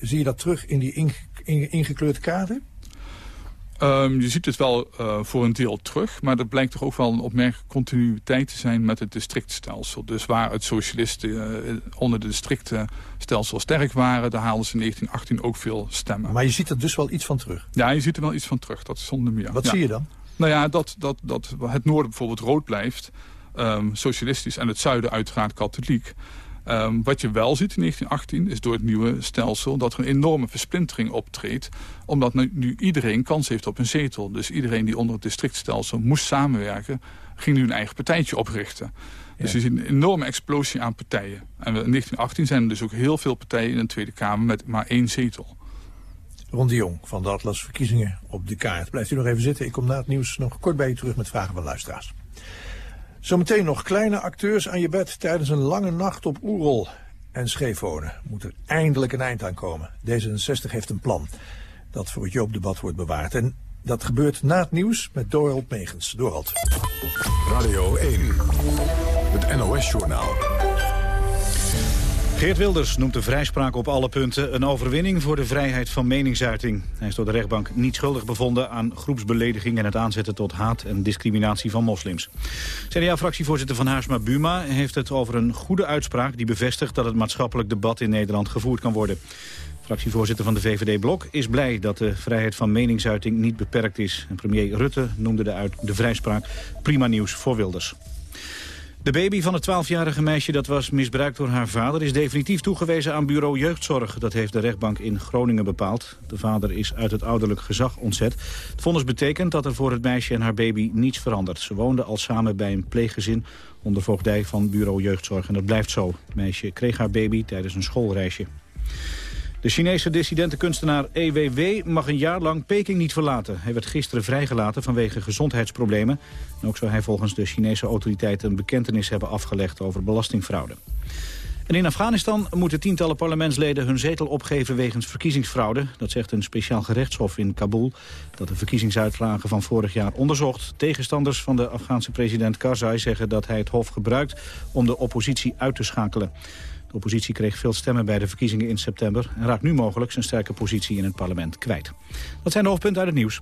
zie je dat terug in die inge ingekleurde kaarten? Um, je ziet het wel uh, voor een deel terug, maar er blijkt toch ook wel een opmerkelijke continuïteit te zijn met het districtstelsel. Dus waar het socialisten uh, onder het districtstelsel sterk waren, daar haalden ze in 1918 ook veel stemmen. Maar je ziet er dus wel iets van terug? Ja, je ziet er wel iets van terug, dat is zonder meer. Wat ja. zie je dan? Nou ja, dat, dat, dat het noorden bijvoorbeeld rood blijft, um, socialistisch... en het zuiden uiteraard katholiek. Um, wat je wel ziet in 1918 is door het nieuwe stelsel... dat er een enorme versplintering optreedt... omdat nu, nu, iedereen kans heeft op een zetel. Dus iedereen die onder het districtstelsel moest samenwerken... ging nu een eigen partijtje oprichten. Dus je ziet een enorme explosie aan partijen. En in 1918 zijn er dus ook heel veel partijen in de Tweede Kamer... met maar één zetel. Ron de Jong van de Atlas Verkiezingen op de kaart. Blijft u nog even zitten. Ik kom na het nieuws nog kort bij u terug met vragen van luisteraars. Zometeen nog kleine acteurs aan je bed tijdens een lange nacht op Oerol. En scheefwonen moet er eindelijk een eind aan komen. D66 heeft een plan dat voor het Joopdebat wordt bewaard. En dat gebeurt na het nieuws met Dorald Megens. Dorald. Radio 1, het NOS-journaal. Geert Wilders noemt de vrijspraak op alle punten een overwinning voor de vrijheid van meningsuiting. Hij is door de rechtbank niet schuldig bevonden aan groepsbelediging en het aanzetten tot haat en discriminatie van moslims. CDA-fractievoorzitter van Haarsma Buma heeft het over een goede uitspraak die bevestigt dat het maatschappelijk debat in Nederland gevoerd kan worden. Fractievoorzitter van de VVD Blok is blij dat de vrijheid van meningsuiting niet beperkt is. Premier Rutte noemde de, uit, de vrijspraak prima nieuws voor Wilders. De baby van het 12-jarige meisje dat was misbruikt door haar vader... is definitief toegewezen aan bureau jeugdzorg. Dat heeft de rechtbank in Groningen bepaald. De vader is uit het ouderlijk gezag ontzet. Het vonnis betekent dat er voor het meisje en haar baby niets verandert. Ze woonden al samen bij een pleeggezin onder voogdij van bureau jeugdzorg. En dat blijft zo. Het meisje kreeg haar baby tijdens een schoolreisje. De Chinese dissidente kunstenaar EWW mag een jaar lang Peking niet verlaten. Hij werd gisteren vrijgelaten vanwege gezondheidsproblemen. En ook zou hij volgens de Chinese autoriteiten een bekentenis hebben afgelegd over belastingfraude. En in Afghanistan moeten tientallen parlementsleden hun zetel opgeven wegens verkiezingsfraude. Dat zegt een speciaal gerechtshof in Kabul dat de verkiezingsuitslagen van vorig jaar onderzocht. Tegenstanders van de Afghaanse president Karzai zeggen dat hij het hof gebruikt om de oppositie uit te schakelen. De oppositie kreeg veel stemmen bij de verkiezingen in september... en raakt nu mogelijk zijn sterke positie in het parlement kwijt. Dat zijn de hoofdpunten uit het nieuws.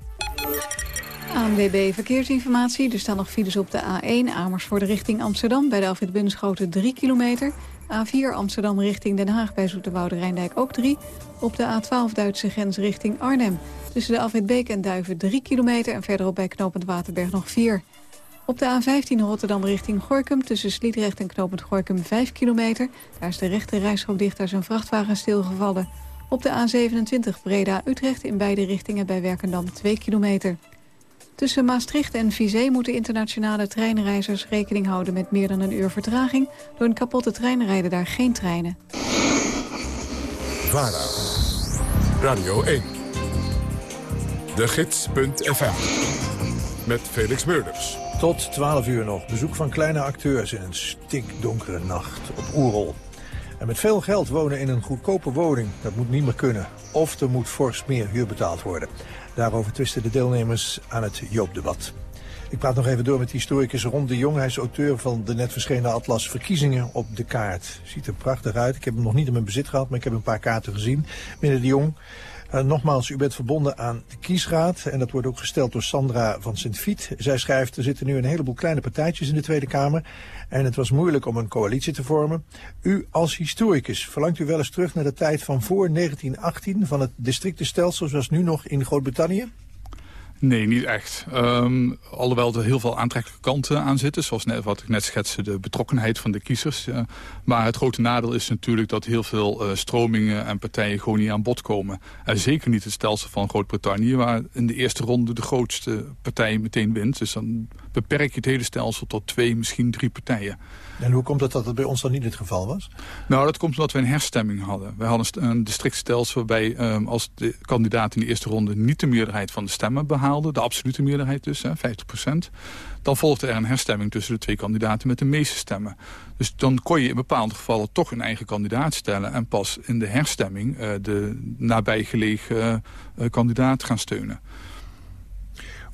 ANWB Verkeersinformatie. Er staan nog files op de A1 Amersfoort richting Amsterdam... bij de Alfred Bunschoten 3 kilometer. A4 Amsterdam richting Den Haag bij Zoeterwoude Rijndijk ook 3. Op de A12 Duitse grens richting Arnhem. Tussen de Alfred Beek en Duiven 3 kilometer... en verderop bij Knopend Waterberg nog 4. Op de A15 Rotterdam richting Gorkum tussen Sliedrecht en Knopend Gorkum 5 kilometer. Daar is de rechte reisschop dicht, daar een vrachtwagen stilgevallen. Op de A27 Breda-Utrecht in beide richtingen bij Werkendam 2 kilometer. Tussen Maastricht en Vizé moeten internationale treinreizigers rekening houden met meer dan een uur vertraging. Door een kapotte trein rijden daar geen treinen. VARA, Radio 1, de gids.fm, met Felix Meurders. Tot 12 uur nog. Bezoek van kleine acteurs in een stikdonkere nacht op Oerol. En met veel geld wonen in een goedkope woning, dat moet niet meer kunnen. Of er moet fors meer huur betaald worden. Daarover twisten de deelnemers aan het Joopdebat. Ik praat nog even door met historicus Ron de Jong. Hij is auteur van de net verschenen atlas Verkiezingen op de kaart. Ziet er prachtig uit. Ik heb hem nog niet in mijn bezit gehad, maar ik heb een paar kaarten gezien. Meneer de Jong, uh, nogmaals, u bent verbonden aan de kiesraad. En dat wordt ook gesteld door Sandra van Sint-Fiet. Zij schrijft, er zitten nu een heleboel kleine partijtjes in de Tweede Kamer. En het was moeilijk om een coalitie te vormen. U als historicus, verlangt u wel eens terug naar de tijd van voor 1918... van het districtenstelsel zoals nu nog in Groot-Brittannië? Nee, niet echt. Um, alhoewel er heel veel aantrekkelijke kanten aan zitten. Zoals net, wat ik net schetste, de betrokkenheid van de kiezers. Maar het grote nadeel is natuurlijk dat heel veel uh, stromingen en partijen gewoon niet aan bod komen. En zeker niet het stelsel van Groot-Brittannië... waar in de eerste ronde de grootste partij meteen wint. Dus dan beperk je het hele stelsel tot twee, misschien drie partijen. En hoe komt het dat dat bij ons dan niet het geval was? Nou, dat komt omdat we een herstemming hadden. We hadden een districtstelsel waarbij um, als de kandidaat in de eerste ronde... niet de meerderheid van de stemmen behaalde, de absolute meerderheid dus, hè, 50% dan volgde er een herstemming tussen de twee kandidaten met de meeste stemmen. Dus dan kon je in bepaalde gevallen toch een eigen kandidaat stellen... en pas in de herstemming uh, de nabijgelegen uh, kandidaat gaan steunen.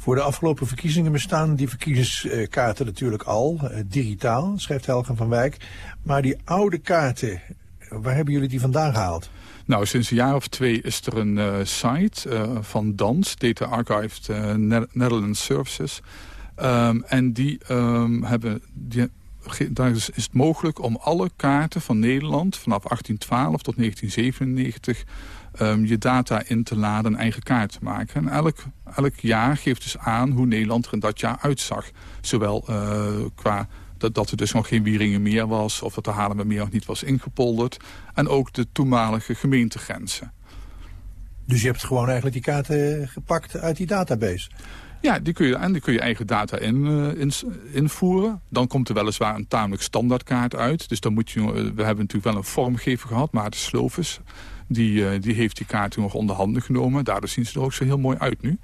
Voor de afgelopen verkiezingen bestaan die verkiezingskaarten natuurlijk al, uh, digitaal, schrijft Helgen van Wijk. Maar die oude kaarten, waar hebben jullie die vandaan gehaald? Nou, sinds een jaar of twee is er een uh, site uh, van DANS, Data Archived Netherlands Services. Um, en die, um, hebben, die daar is, is, het mogelijk om alle kaarten van Nederland... vanaf 1812 tot 1997 um, je data in te laden en eigen kaart te maken. En elk, elk jaar geeft dus aan hoe Nederland er in dat jaar uitzag. Zowel uh, qua dat, dat er dus nog geen Wieringen meer was... of dat de Haarlemmermeer nog niet was ingepolderd. En ook de toenmalige gemeentegrenzen. Dus je hebt gewoon eigenlijk die kaarten gepakt uit die database? Ja, die kun je, en die kun je eigen data in, uh, in, invoeren. Dan komt er weliswaar een tamelijk standaardkaart uit. Dus dan moet je, we hebben natuurlijk wel een vormgever gehad, maar de Slovis... Die, uh, die heeft die kaart nog onder handen genomen. Daardoor zien ze er ook zo heel mooi uit nu.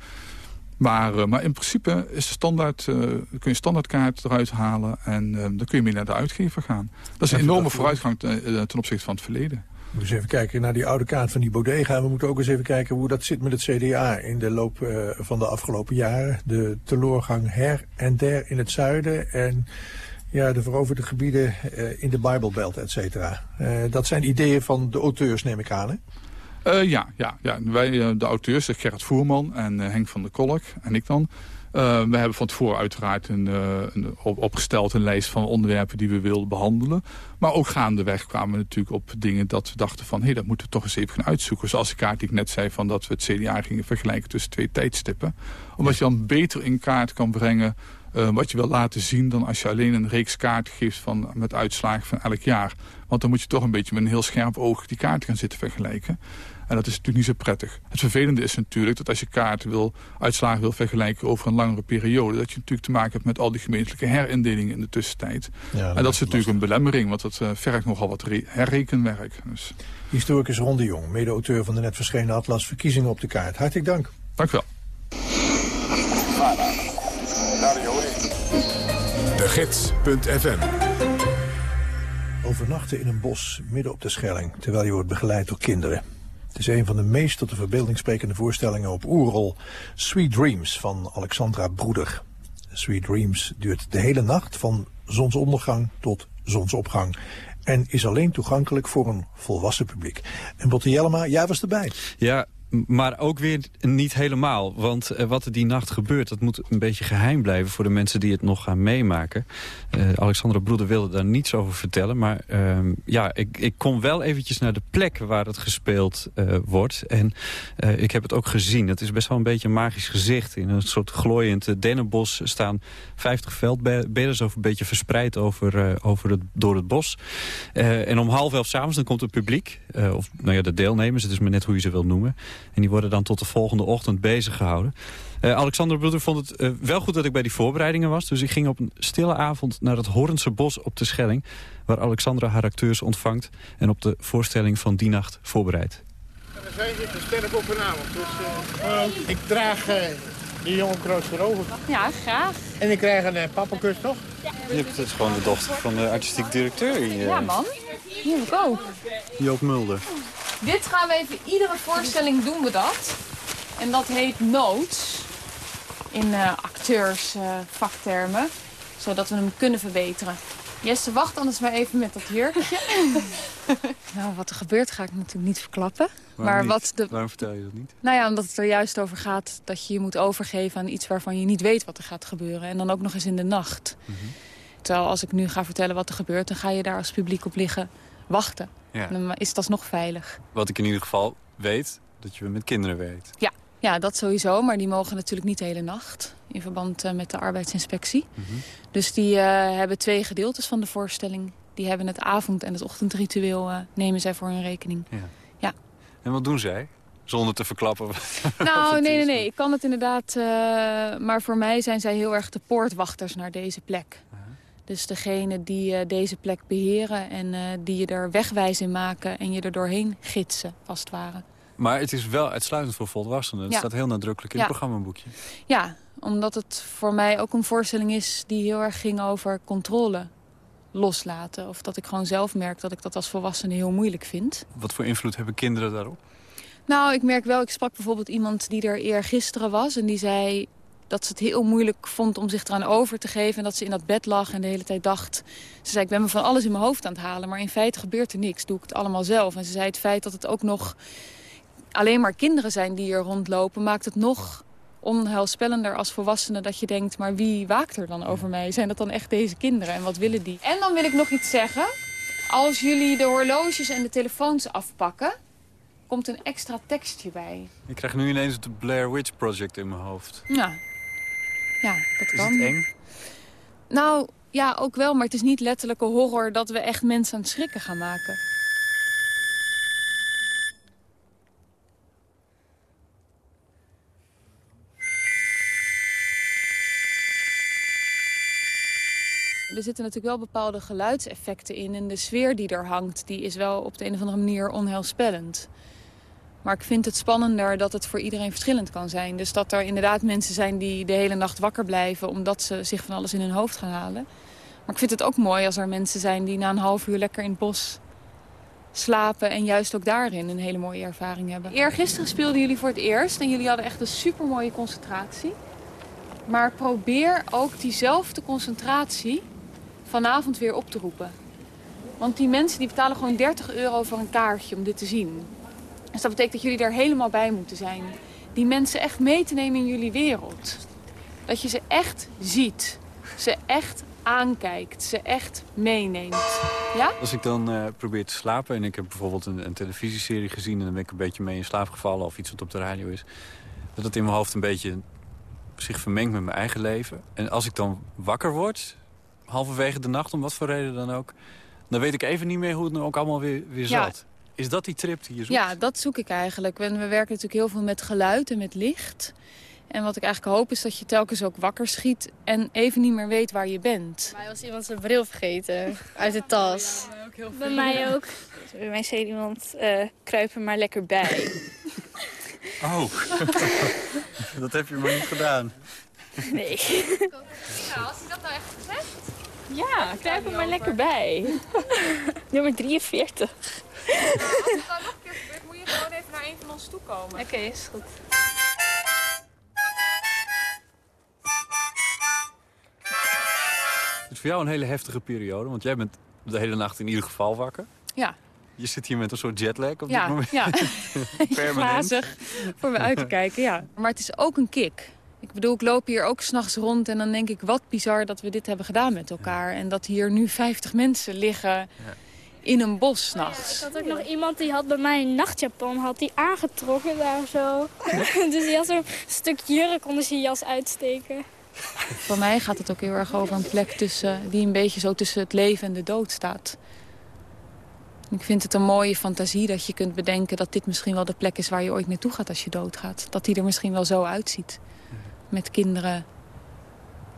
Maar, uh, maar in principe is de standaard, uh, kun je standaardkaart eruit halen... en uh, dan kun je mee naar de uitgever gaan. Dat is een enorme vooruitgang ten opzichte van het verleden. We moeten eens even kijken naar die oude kaart van die bodega. We moeten ook eens even kijken hoe dat zit met het CDA in de loop van de afgelopen jaren. De teloorgang her en der in het zuiden en ja, de veroverde gebieden in de Bijbelbelt, et cetera. dat zijn ideeën van de auteurs, neem ik aan, hè? Uh, ja, ja, ja, wij, de auteurs, Gerrit Voerman en Henk van der Kolk en ik dan... we hebben van tevoren uiteraard een, een, op, opgesteld een lijst van onderwerpen die we wilden behandelen. Maar ook gaandeweg kwamen we natuurlijk op dingen dat we dachten van... hé, hey, dat moeten we toch eens even gaan uitzoeken. Zoals de kaart die ik net zei van dat we het CDA gingen vergelijken tussen twee tijdstippen. Omdat je dan beter in kaart kan brengen wat je wil laten zien... dan als je alleen een reeks kaarten geeft van, met uitslagen van elk jaar. Want dan moet je toch een beetje met een heel scherp oog die kaarten gaan zitten vergelijken. En dat is natuurlijk niet zo prettig. Het vervelende is natuurlijk dat als je kaarten wil, uitslagen wil vergelijken over een langere periode... dat je natuurlijk te maken hebt met al die gemeentelijke herindelingen in de tussentijd. Ja, en dat is natuurlijk een belemmering, want dat uh, vergt nogal wat herrekenwerk. Dus. Historicus Ron de Jong, mede-auteur van de net verschenen atlas Verkiezingen op de kaart. Hartelijk dank. Dank u wel. De Gids.fm Overnachten in een bos midden op de Schelling, terwijl je wordt begeleid door kinderen. Het is een van de meest tot de verbeelding sprekende voorstellingen op oerrol. Sweet Dreams van Alexandra Broeder. Sweet Dreams duurt de hele nacht van zonsondergang tot zonsopgang. En is alleen toegankelijk voor een volwassen publiek. En Botte Jellema, jij was erbij. Ja, maar ook weer niet helemaal. Want uh, wat er die nacht gebeurt, dat moet een beetje geheim blijven... voor de mensen die het nog gaan meemaken. Uh, Alexandra Broeder wilde daar niets over vertellen. Maar uh, ja, ik, ik kom wel eventjes naar de plek waar het gespeeld uh, wordt. En ik heb het ook gezien. Het is best wel een beetje een magisch gezicht. In een soort glooiend dennenbos staan 50 veldbedden... zo een beetje verspreid over, over het, door het bos. en om half elf s'avonds dan komt het publiek. of nou ja, de deelnemers, het is maar net hoe je ze wil noemen... En die worden dan tot de volgende ochtend bezig gehouden. Uh, Alexander Broeder vond het uh, wel goed dat ik bij die voorbereidingen was. Dus ik ging op een stille avond naar het Horense Bos op de Schelling... waar Alexandra haar acteurs ontvangt... en op de voorstelling van die nacht voorbereidt. Zij zitten sterk op vanavond. Dus, uh, ik draag die jonge kroos erover. Ja, graag. En ik krijg een uh, pappenkus, toch? Ja. Je hebt het gewoon de dochter van de artistiek directeur hier. Ja, man. Hier heb ik ook. Joop Mulder. Dit gaan we even, iedere voorstelling doen we dat. En dat heet notes. In uh, acteurs uh, vaktermen. Zodat we hem kunnen verbeteren. Jesse, wacht anders maar even met dat jurkje. nou, wat er gebeurt ga ik natuurlijk niet verklappen. Waarom maar niet? Wat de... Waarom vertel je dat niet? Nou ja, omdat het er juist over gaat dat je je moet overgeven aan iets waarvan je niet weet wat er gaat gebeuren. En dan ook nog eens in de nacht. Mm -hmm. Terwijl als ik nu ga vertellen wat er gebeurt, dan ga je daar als publiek op liggen wachten. Ja. Dan is dat nog veilig. Wat ik in ieder geval weet, dat je met kinderen werkt. Ja, ja dat sowieso. Maar die mogen natuurlijk niet de hele nacht. In verband uh, met de arbeidsinspectie. Mm -hmm. Dus die uh, hebben twee gedeeltes van de voorstelling. Die hebben het avond- en het ochtendritueel uh, nemen zij voor hun rekening. Ja. ja. En wat doen zij? Zonder te verklappen. Nou, nee, nee, nee. Ik kan het inderdaad... maar voor mij zijn zij heel erg de poortwachters naar deze plek. Dus degene die uh, deze plek beheren en uh, die je er wegwijs in maken... en je er doorheen gidsen, als het ware. Maar het is wel uitsluitend voor volwassenen. Het ja. staat heel nadrukkelijk in ja. het programmaboekje. Ja, omdat het voor mij ook een voorstelling is die heel erg ging over controle loslaten. Of dat ik gewoon zelf merk dat ik dat als volwassene heel moeilijk vind. Wat voor invloed hebben kinderen daarop? Nou, ik merk wel, ik sprak bijvoorbeeld iemand die er eergisteren was... en die zei, dat ze het heel moeilijk vond om zich eraan over te geven. En dat ze in dat bed lag en de hele tijd dacht... Ze zei, ik ben me van alles in mijn hoofd aan het halen. Maar in feite gebeurt er niks. Doe ik het allemaal zelf. En ze zei, het feit dat het ook nog alleen maar kinderen zijn die hier rondlopen... maakt het nog onheilspellender als volwassene dat je denkt... maar wie waakt er dan over mij? Zijn dat dan echt deze kinderen en wat willen die? En dan wil ik nog iets zeggen. Als jullie de horloges en de telefoons afpakken... komt een extra tekstje bij. Ik krijg nu ineens het Blair Witch Project in mijn hoofd. Ja, ja dat Is kan. het eng? Nou, ja, ook wel, maar het is niet letterlijke horror... dat we echt mensen aan het schrikken gaan maken. Er zitten natuurlijk wel bepaalde geluidseffecten in... en de sfeer die er hangt, die is wel op de een of andere manier onheilspellend. Maar ik vind het spannender dat het voor iedereen verschillend kan zijn. Dus dat er inderdaad mensen zijn die de hele nacht wakker blijven... omdat ze zich van alles in hun hoofd gaan halen. Maar ik vind het ook mooi als er mensen zijn die na een half uur lekker in het bos slapen... en juist ook daarin een hele mooie ervaring hebben. Eergisteren speelden jullie voor het eerst en jullie hadden echt een supermooie concentratie. Maar probeer ook diezelfde concentratie vanavond weer op te roepen. Want die mensen die betalen gewoon 30 euro voor een kaartje om dit te zien. Dus dat betekent dat jullie er helemaal bij moeten zijn. Die mensen echt mee te nemen in jullie wereld. Dat je ze echt ziet. Ze echt aankijkt. Ze echt meeneemt. Ja? Als ik dan eh, probeer te slapen en ik heb bijvoorbeeld een, een televisieserie gezien... en dan ben ik een beetje mee in slaap gevallen of iets wat op de radio is... dat het in mijn hoofd een beetje zich vermengt met mijn eigen leven. En als ik dan wakker word, halverwege de nacht, om wat voor reden dan ook... dan weet ik even niet meer hoe het nu ook allemaal weer, weer Ja. zat. Is dat die trip die je zoekt? Ja, dat zoek ik eigenlijk. En we werken natuurlijk heel veel met geluid en met licht. En wat ik eigenlijk hoop is dat je telkens ook wakker schiet... en even niet meer weet waar je bent. Mij was iemand zijn bril vergeten uit de tas. Bij mij ook. Bij mij zei iemand, eh kruip er maar lekker bij. Oh, dat heb je maar niet gedaan. Nee. Nou, als hij dat nou echt gezegd? Ja, kruip er maar lekker bij. Nummer 43. Als het nou nog een keer gebeurt, moet je gewoon even naar een van ons toe komen. Oké, is goed. Het is voor jou een hele heftige periode, want jij bent de hele nacht in ieder geval wakker. Ja. Je zit hier met een soort jetlag op dit Ja, moment. ja. Permanent. Glazig voor me uit te kijken, ja. Maar het is ook een kick. Ik bedoel, ik loop hier ook s'nachts rond en dan denk ik... wat bizar dat we dit hebben gedaan met elkaar. En dat hier nu 50 mensen liggen in een bos Ik s'nachts. had ook nog iemand die had bij mij een nachtjapan had die aangetrokken daar zo. dus die had zo'n stuk jurk onder zijn jas uitsteken. Voor mij gaat het ook heel erg over een plek tussen, die een beetje zo tussen het leven en de dood staat. Ik vind het een mooie fantasie dat je kunt bedenken dat dit misschien wel de plek is waar je ooit naartoe gaat als je doodgaat. Dat die er misschien wel zo uitziet. Met kinderen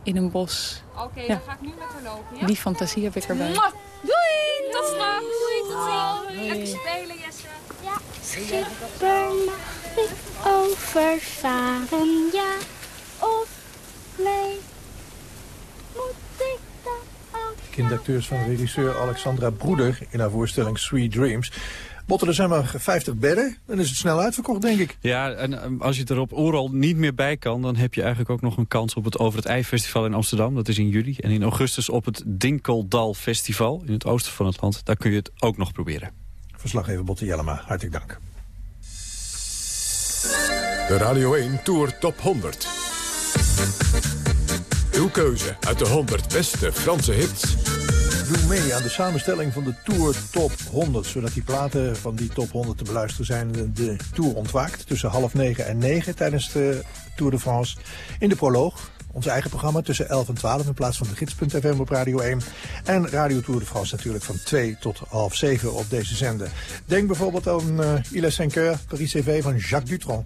in een bos. Oké, dan ga ik nu met haar lopen, Die fantasie heb ik erbij. Doei, tot straks. Doei, tot ziens. Lekker spelen, Jesse. Ja. Schipper, mag ik overvaren, ja of nee? Moet ik dan ook... Kindacteurs van regisseur Alexandra Broeder in haar voorstelling Sweet Dreams. Botten, er zijn maar 50 bedden. Dan is het snel uitverkocht, denk ik. Ja, en eh, als je er op Oeral niet meer bij kan... dan heb je eigenlijk ook nog een kans op het Over het Ei Festival in Amsterdam. Dat is in juli. En in augustus op het Dinkeldal Festival in het oosten van het land. Daar kun je het ook nog proberen. Verslaggever Botte Jellema, hartelijk dank. De Radio 1 Tour Top 100. Uw keuze uit de 100 beste Franse hits. Doe mee aan de samenstelling van de Tour Top 100. Zodat die platen van die Top 100 te beluisteren zijn. De, Tour ontwaakt tussen half negen en negen tijdens de Tour de France. In de proloog. Ons eigen programma tussen 11 en 12 in plaats van de gids.fm op Radio 1. En Radio Tour de France natuurlijk van 2 tot half 7 op deze zender. Denk bijvoorbeeld aan uh, Il est 5 heures, Paris CV van Jacques Dutronc.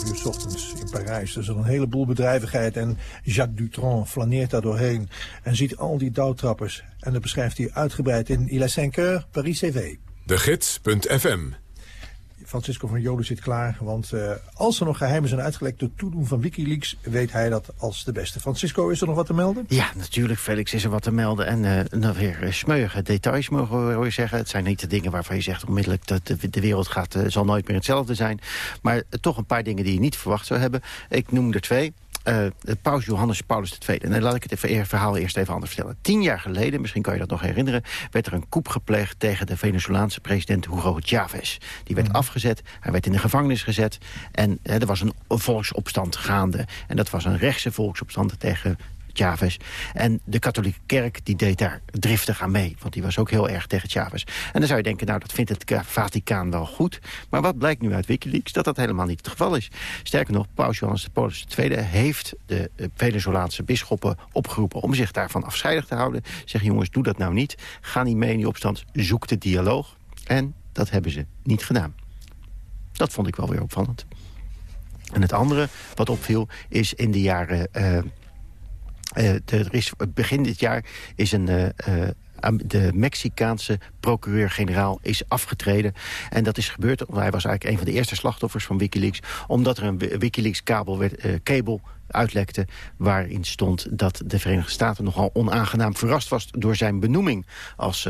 Vijf uur ochtends in Parijs. Er is al een heleboel bedrijvigheid en Jacques Dutron flaneert daar doorheen en ziet al die douwtrappers. En dat beschrijft hij uitgebreid in Il est 5 heures, Paris CV. De Gids.fm Francisco van Joden zit klaar, want uh, als er nog geheimen zijn uitgelekt door toedoen van Wikileaks, weet hij dat als de beste. Francisco, is er nog wat te melden? Ja, natuurlijk, Felix, is er wat te melden. En uh, nou weer uh, smeuïge details, mogen we zeggen. Het zijn niet de dingen waarvan je zegt onmiddellijk dat de, de wereld gaat, zal nooit meer hetzelfde zijn. Maar toch een paar dingen die je niet verwacht zou hebben. Ik noem er twee. Uh, paus Johannes Paulus II. En dan laat ik het even, verhaal eerst even anders vertellen. Tien jaar geleden, misschien kan je dat nog herinneren... werd er een coup gepleegd tegen de Venezolaanse president Hugo Chavez. Die werd mm. afgezet, hij werd in de gevangenis gezet... en uh, er was een volksopstand gaande. En dat was een rechtse volksopstand tegen Chavez. En de katholieke kerk die deed daar driftig aan mee. Want die was ook heel erg tegen Chavez. En dan zou je denken, nou dat vindt het Vaticaan wel goed. Maar wat blijkt nu uit Wikileaks? Dat dat helemaal niet het geval is. Sterker nog, paus Johannes Paulus II heeft de Venezolaanse bisschoppen opgeroepen... om zich daarvan afscheidig te houden. Zeg jongens, doe dat nou niet. Ga niet mee in die opstand. Zoek de dialoog. En dat hebben ze niet gedaan. Dat vond ik wel weer opvallend. En het andere wat opviel is in de jaren... Uh, er is, begin dit jaar is een... Uh, de Mexicaanse procureur-generaal is afgetreden. En dat is gebeurd, hij was eigenlijk een van de eerste slachtoffers van Wikileaks... omdat er een Wikileaks-kabel werd, cable uitlekte... waarin stond dat de Verenigde Staten nogal onaangenaam verrast was... door zijn benoeming als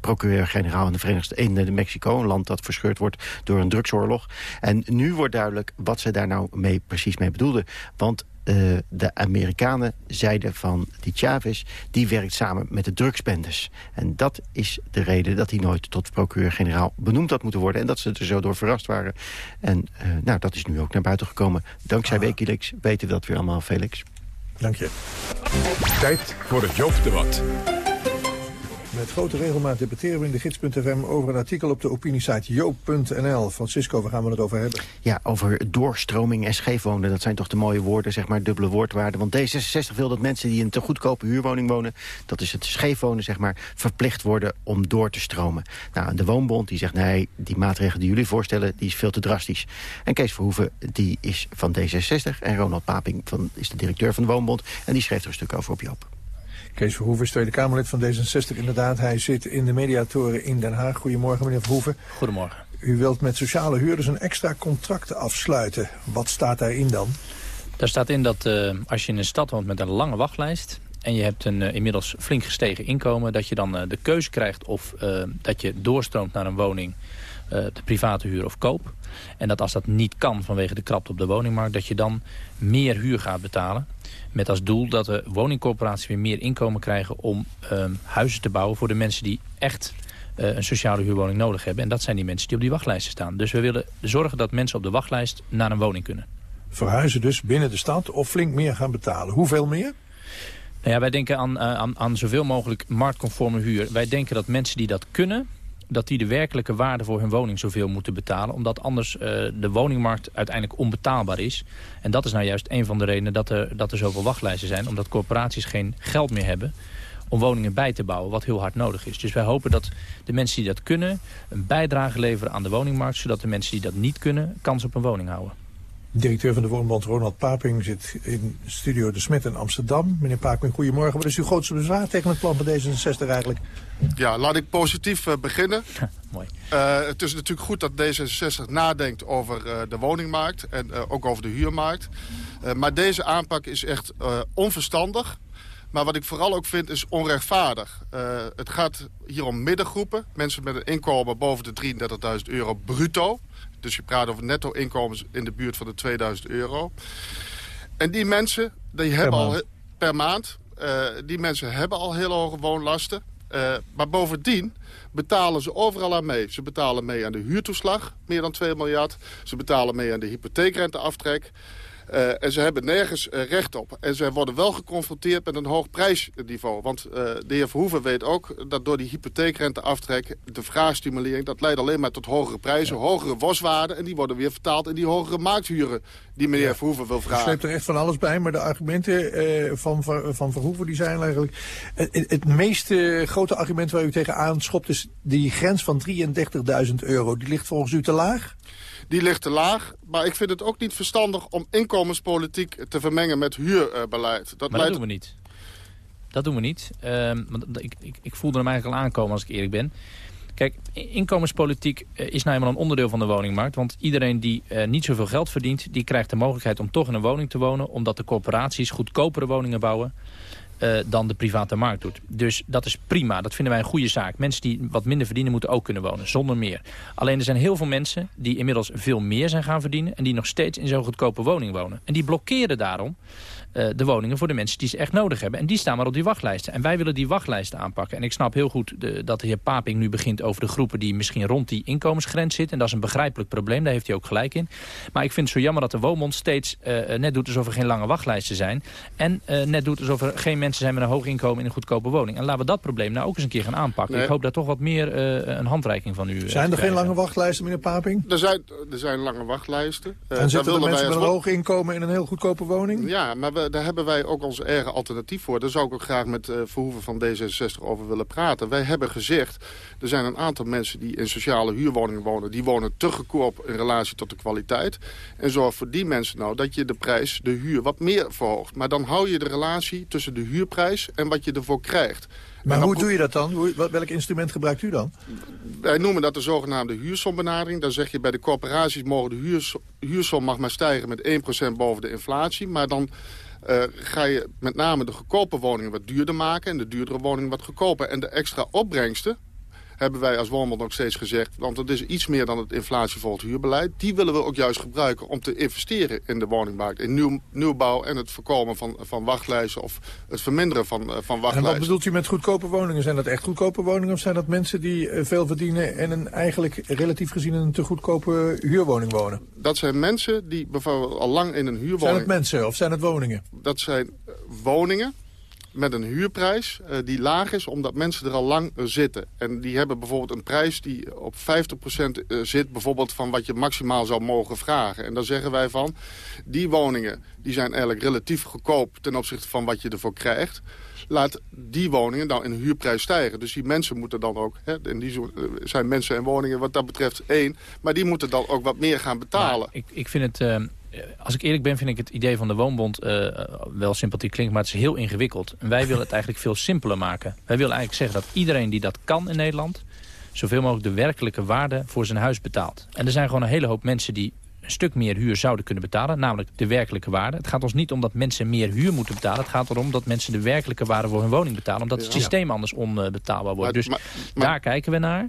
procureur-generaal in, de Verenigde, in Mexico... een land dat verscheurd wordt door een drugsoorlog. En nu wordt duidelijk wat ze daar nou mee, precies mee bedoelden. Want uh, de Amerikanen zeiden van die Chavez... die werkt samen met de drugsbendes. En dat is de reden dat hij nooit tot procureur-generaal benoemd had moeten worden... en dat ze er zo door verrast waren. En uh, nou, dat is nu ook naar buiten gekomen. Dankzij ah. Wikileaks weten we dat weer allemaal, Felix. Dank je. Tijd voor het Joop-debat. Met grote regelmaat debatteren we in de gids.fm over een artikel op de opiniesite joop.nl. Francisco, waar gaan we het over hebben? Ja, over doorstroming en scheefwonen. Dat zijn toch de mooie woorden, zeg maar, dubbele woordwaarden. Want D66 wil dat mensen die in een te goedkope huurwoning wonen... dat is het scheefwonen, zeg maar, verplicht worden om door te stromen. Nou, de Woonbond die zegt, nee, die maatregel die jullie voorstellen... die is veel te drastisch. En Kees Verhoeven, die is van D66. En Ronald Paping van, is de directeur van de Woonbond. En die schreef er een stuk over op Joop. Kees Verhoeven is Tweede Kamerlid van D66. Inderdaad, hij zit in de mediatoren in Den Haag. Goedemorgen, meneer Verhoeven. Goedemorgen. U wilt met sociale huurders een extra contract afsluiten. Wat staat daarin dan? Daar staat in dat uh, als je in een stad woont met een lange wachtlijst... en je hebt een uh, inmiddels flink gestegen inkomen... dat je dan uh, de keuze krijgt of dat je doorstroomt naar een woning de private huur of koop. En dat als dat niet kan vanwege de krapte op de woningmarkt... dat je dan meer huur gaat betalen. Met als doel dat de woningcorporaties weer meer inkomen krijgen... om ehm, huizen te bouwen voor de mensen die echt uh, een sociale huurwoning nodig hebben. En dat zijn die mensen die op die wachtlijsten staan. Dus we willen zorgen dat mensen op de wachtlijst naar een woning kunnen. Verhuizen dus binnen de stad of flink meer gaan betalen. Hoeveel meer? Nou ja, wij denken aan, uh, aan, aan zoveel mogelijk marktconforme huur. Wij denken dat mensen die dat kunnen dat die de werkelijke waarde voor hun woning zoveel moeten betalen. Omdat anders uh, de woningmarkt uiteindelijk onbetaalbaar is. En dat is nou juist een van de redenen dat er, dat er zoveel wachtlijsten zijn. Omdat corporaties geen geld meer hebben om woningen bij te bouwen, wat heel hard nodig is. Dus wij hopen dat de mensen die dat kunnen een bijdrage leveren aan de woningmarkt... zodat de mensen die dat niet kunnen kans op een woning houden. Directeur van de Woonbond Ronald Paping zit in Studio De Smet in Amsterdam. Meneer Paping, goedemorgen. Wat is uw grootste bezwaar tegen het plan van D66 eigenlijk? Ja, laat ik positief uh, beginnen. Mooi. Uh, het is natuurlijk goed dat D66 nadenkt over uh, de woningmarkt en ook over de huurmarkt. maar deze aanpak is echt onverstandig. Maar wat ik vooral ook vind is onrechtvaardig. het gaat hier om middengroepen. Mensen met een inkomen boven de 33.000 euro bruto. Dus je praat over netto-inkomens in de buurt van de 2000 euro. En die mensen, die hebben al per maand, uh, die mensen hebben al heel hoge woonlasten. Uh, maar bovendien betalen ze overal aan mee. Ze betalen mee aan de huurtoeslag, meer dan 2 miljard. Ze betalen mee aan de hypotheekrenteaftrek. Uh, en ze hebben nergens uh, recht op. En ze worden wel geconfronteerd met een hoog prijsniveau. Want uh, de heer Verhoeven weet ook dat door die hypotheekrenteaftrek... de vraagstimulering, dat leidt alleen maar tot hogere prijzen, ja. hogere waswaarden... en die worden weer vertaald in die hogere markthuren die meneer ja. Verhoeven wil vragen. Je sleept er echt van alles bij, maar de argumenten van, van Verhoeven die zijn eigenlijk... Het, het meest grote argument waar u tegenaan schopt is die grens van 33.000 euro. Die ligt volgens u te laag? Die ligt te laag. Maar ik vind het ook niet verstandig om inkomenspolitiek te vermengen met huurbeleid. Dat maar leidt... dat doen we niet. Dat doen we niet. Um, ik, ik, ik voelde hem eigenlijk al aankomen als ik eerlijk ben. Kijk, inkomenspolitiek is nou eenmaal een onderdeel van de woningmarkt. Want iedereen die uh, niet zoveel geld verdient... die krijgt de mogelijkheid om toch in een woning te wonen... omdat de corporaties goedkopere woningen bouwen... Uh, dan de private markt doet. Dus dat is prima. Dat vinden wij een goede zaak. Mensen die wat minder verdienen moeten ook kunnen wonen. Zonder meer. Alleen er zijn heel veel mensen die inmiddels veel meer zijn gaan verdienen... en die nog steeds in zo'n goedkope woning wonen. En die blokkeren daarom uh, de woningen voor de mensen die ze echt nodig hebben. En die staan maar op die wachtlijsten. En wij willen die wachtlijsten aanpakken. En ik snap heel goed de, dat de heer Paping nu begint over de groepen... die misschien rond die inkomensgrens zitten. En dat is een begrijpelijk probleem. Daar heeft hij ook gelijk in. Maar ik vind het zo jammer dat de Woonbond steeds uh, net doet alsof er geen lange wachtlijsten zijn. En uh, net doet alsof er geen mensen zijn met een hoog inkomen in een goedkope woning. En laten we dat probleem nou ook eens een keer gaan aanpakken. Nee. Ik hoop daar toch wat meer een handreiking van u Zijn er geen lange wachtlijsten, meneer Paping? Er zijn, er zijn lange wachtlijsten. en zitten er mensen met een hoog inkomen in een heel goedkope woning? Ja, maar we, daar hebben wij ook ons eigen alternatief voor. Daar zou ik ook graag met uh, Verhoeven van D66 over willen praten. Wij hebben gezegd, er zijn een aantal mensen die in sociale huurwoningen wonen. Die wonen te goedkoop in relatie tot de kwaliteit. En zorg voor die mensen nou dat je de prijs, de huur, wat meer verhoogt. Maar dan hou je de relatie tussen de huurprijs en wat je ervoor krijgt. Maar hoe doe je dat dan? Hoe, welk instrument gebruikt u dan? Wij noemen dat de zogenaamde huursombenadering. Dan zeg je bij de corporaties mogen de huurs, huursom mag maar stijgen met 1% boven de inflatie. Maar dan uh, ga je met name de goedkope woningen wat duurder maken... en de duurdere woningen wat goedkoper. En de extra opbrengsten hebben wij als Woonbond nog steeds gezegd... want dat is iets meer dan het inflatievolgend huurbeleid. Die willen we ook juist gebruiken om te investeren in de woningmarkt. In nieuw, nieuwbouw en het voorkomen van, van wachtlijsten... of het verminderen van, van wachtlijsten. En wat bedoelt u met goedkope woningen? Zijn dat echt goedkope woningen of zijn dat mensen die eh, veel verdienen... en een eigenlijk relatief gezien een te goedkope huurwoning wonen? Dat zijn mensen die bijvoorbeeld al lang in een huurwoning... Zijn het mensen of zijn het woningen? Dat zijn woningen met een huurprijs uh, die laag is omdat mensen er al lang uh, zitten. En die hebben bijvoorbeeld een prijs die op 50% uh, zit... bijvoorbeeld van wat je maximaal zou mogen vragen. En dan zeggen wij van, die woningen die zijn eigenlijk relatief goedkoop... ten opzichte van wat je ervoor krijgt laat die woningen dan in huurprijs stijgen. Dus die mensen moeten dan ook, hè, en die zijn mensen en woningen wat dat betreft één... maar die moeten dan ook wat meer gaan betalen. ik, ik vind het... Uh als ik eerlijk ben, vind ik het idee van de woonbond uh, wel sympathiek klinkt, maar het is heel ingewikkeld. En wij willen het eigenlijk veel simpeler maken. Wij willen eigenlijk zeggen dat iedereen die dat kan in Nederland, zoveel mogelijk de werkelijke waarde voor zijn huis betaalt. En er zijn gewoon een hele hoop mensen die een stuk meer huur zouden kunnen betalen. Namelijk de werkelijke waarde. Het gaat ons niet om dat mensen meer huur moeten betalen. Het gaat erom dat mensen de werkelijke waarde voor hun woning betalen. Omdat het systeem anders onbetaalbaar wordt. dus daar kijken we naar.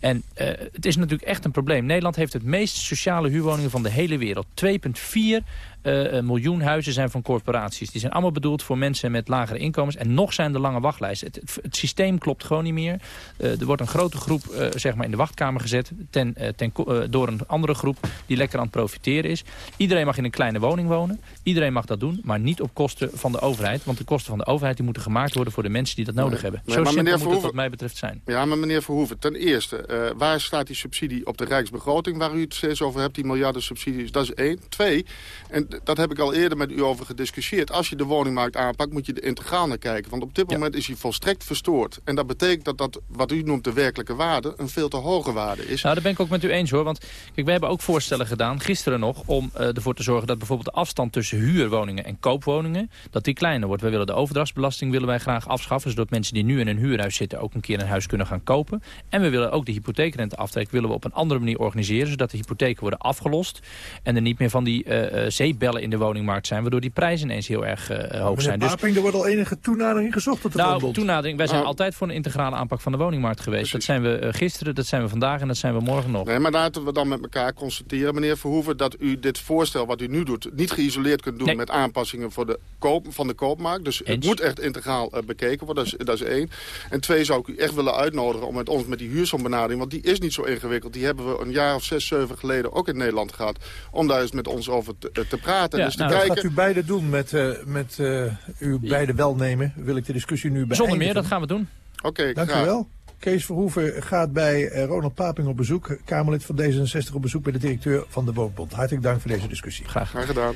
En uh, het is natuurlijk echt een probleem. Nederland heeft het meest sociale huurwoningen van de hele wereld. 2,4 uh, miljoen huizen zijn van corporaties. Die zijn allemaal bedoeld voor mensen met lagere inkomens. En nog zijn er lange wachtlijsten. Het, het, systeem klopt gewoon niet meer. Uh, er wordt een grote groep uh, zeg maar in de wachtkamer gezet... Ten, ten, door een andere groep die lekker aan het profiteren is. Iedereen mag in een kleine woning wonen. Iedereen mag dat doen, maar niet op kosten van de overheid. Want de kosten van de overheid die moeten gemaakt worden... voor de mensen die dat nodig nee, hebben. Zo simpel moet het wat mij betreft zijn. Ja, maar meneer Verhoeven, ten eerste... waar staat die subsidie op de rijksbegroting... waar u het steeds over hebt, die miljarden subsidies? Dat is één. Twee, en dat heb ik al eerder met u over gediscussieerd. Als je de woningmarkt aanpakt, moet je er integraal naar kijken. Want op dit moment is hij volstrekt verstoord. En dat betekent dat dat, wat u noemt de werkelijke waarde... een veel te hoge waarde is. Nou, daar ben ik ook met u eens hoor. Want kijk, we hebben ook voorstellen gedaan, gisteren nog... om uh, ervoor te zorgen dat bijvoorbeeld de afstand tussen huurwoningen en koopwoningen... dat die kleiner wordt. We willen de overdrachtsbelasting willen wij graag afschaffen... zodat mensen die nu in een huurhuis zitten ook een keer een huis kunnen gaan kopen. En we willen ook de hypotheekrenteaftrek willen we op een andere manier organiseren... zodat de hypotheken worden afgelost en er niet meer van die uh, zeepbellen in de woningmarkt zijn... waardoor die prijzen ineens heel erg uh, hoog zijn. Dus, er wordt al enige toenadering gezocht tot de Nou, toenadering. Wij zijn Oh. altijd voor een integrale aanpak van de woningmarkt geweest. Dat zijn we uh, gisteren, dat zijn we vandaag en dat zijn we morgen nog. Nee, maar laten we dan met elkaar constateren, meneer Verhoeven... dat u dit voorstel wat u nu doet niet geïsoleerd kunt doen... Nee. met aanpassingen voor de koop, van de koopmarkt. Dus het moet echt integraal uh, bekeken worden, dat is, dat is één. En twee zou ik u echt willen uitnodigen om met ons met die huursombenadering... want die is niet zo ingewikkeld. Die hebben we een jaar of zes, zeven geleden ook in Nederland gehad... om daar eens met ons over te, te praten. Ja, dus te nou, Dat kijken... gaat u beide doen met, uh, met uh, uw beide welnemen. Wil ik de discussie nu beëindigen. Zonder meer, dat gaan we doen. Oké, okay, Dank graag. u wel. Kees Verhoeven gaat bij Ronald Paping op bezoek. Kamerlid van D66 op bezoek bij de directeur van de Woonbond. Hartelijk dank voor deze discussie. Graag. Graag gedaan.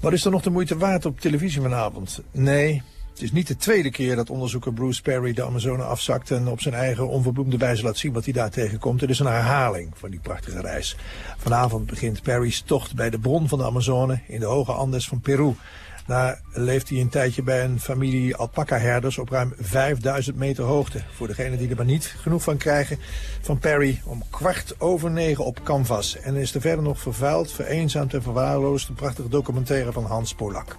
Wat is er nog de moeite waard op televisie vanavond? Nee, het is niet de tweede keer dat onderzoeker Bruce Perry de Amazone afzakt... en op zijn eigen onverbloemde wijze laat zien wat hij daar tegenkomt. Het is een herhaling van die prachtige reis. Vanavond begint Perry's tocht bij de bron van de Amazone... in de hoge Andes van Peru. Daar leeft hij een tijdje bij een familie alpaca-herders op ruim 5000 meter hoogte. Voor degenen die er maar niet genoeg van krijgen, van Perry om kwart over negen op canvas. En is er verder nog vervuild, vereenzaamd en verwaarloosd een prachtige documentaire van Hans Polak.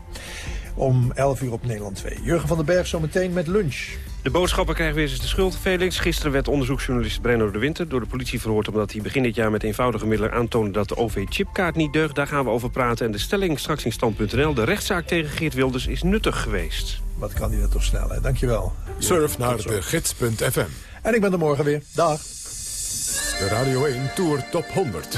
Om 11 uur op Nederland 2. Jurgen van den Berg zometeen met lunch. De boodschapper krijgt weer eens de schuld, Felix. Gisteren werd onderzoeksjournalist Brenno de Winter door de politie verhoord... omdat hij begin dit jaar met eenvoudige middelen aantoonde dat de OV-chipkaart niet deugt. Daar gaan we over praten. En de stelling straks in stand.nl. De rechtszaak tegen Geert Wilders is nuttig geweest. Wat kan hij dat toch snel, hè? Dankjewel. Surf naar de gids.fm. En ik ben er morgen weer. Dag. De Radio 1 Tour Top 100.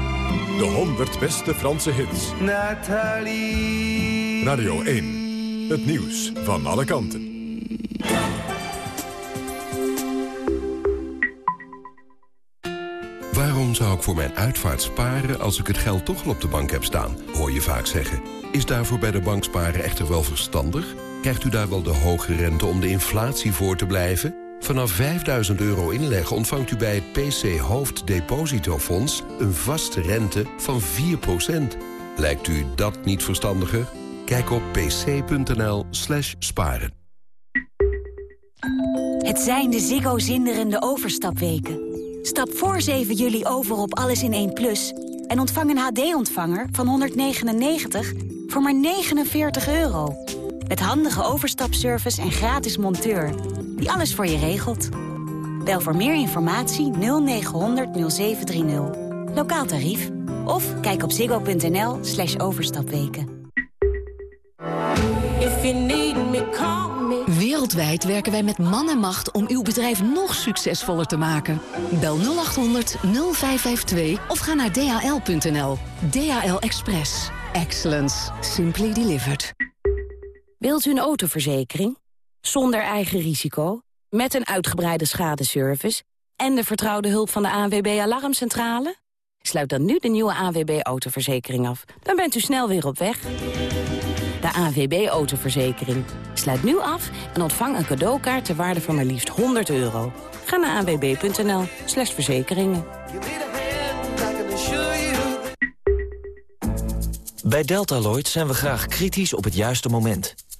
De 100 beste Franse hits. Nathalie. Radio 1. Het nieuws van alle kanten. Waarom zou ik voor mijn uitvaart sparen als ik het geld toch al op de bank heb staan? Hoor je vaak zeggen. Is daarvoor bij de bank sparen echter wel verstandig? Krijgt u daar wel de hoge rente om de inflatie voor te blijven? Vanaf 5000 euro inleggen ontvangt u bij het PC Hoofddepositofonds... een vaste rente van 4%. Lijkt u dat niet verstandiger? Kijk op pc.nl slash sparen. Het zijn de Ziggo zinderende overstapweken. Stap voor 7 juli over op Alles in 1 Plus... en ontvang een HD-ontvanger van 199 voor maar 49 euro. Met handige overstapservice en gratis monteur... die alles voor je regelt. Bel voor meer informatie 0900 0730. Lokaal tarief. Of kijk op ziggo.nl slash overstapweken. Wereldwijd werken wij met man en macht om uw bedrijf nog succesvoller te maken. Bel 0800 0552 of ga naar dhl.nl. DHL Express. Excellence. Simply delivered. Wilt u een autoverzekering? Zonder eigen risico? Met een uitgebreide schadeservice? En de vertrouwde hulp van de ANWB Alarmcentrale? Sluit dan nu de nieuwe ANWB autoverzekering af. Dan bent u snel weer op weg. De ANWB autoverzekering. Sluit nu af en ontvang een cadeaukaart ter waarde van maar liefst 100 euro. Ga naar anwb.nl slash verzekeringen. Bij Deltaloid zijn we graag kritisch op het juiste moment.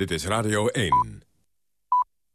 Dit is Radio 1.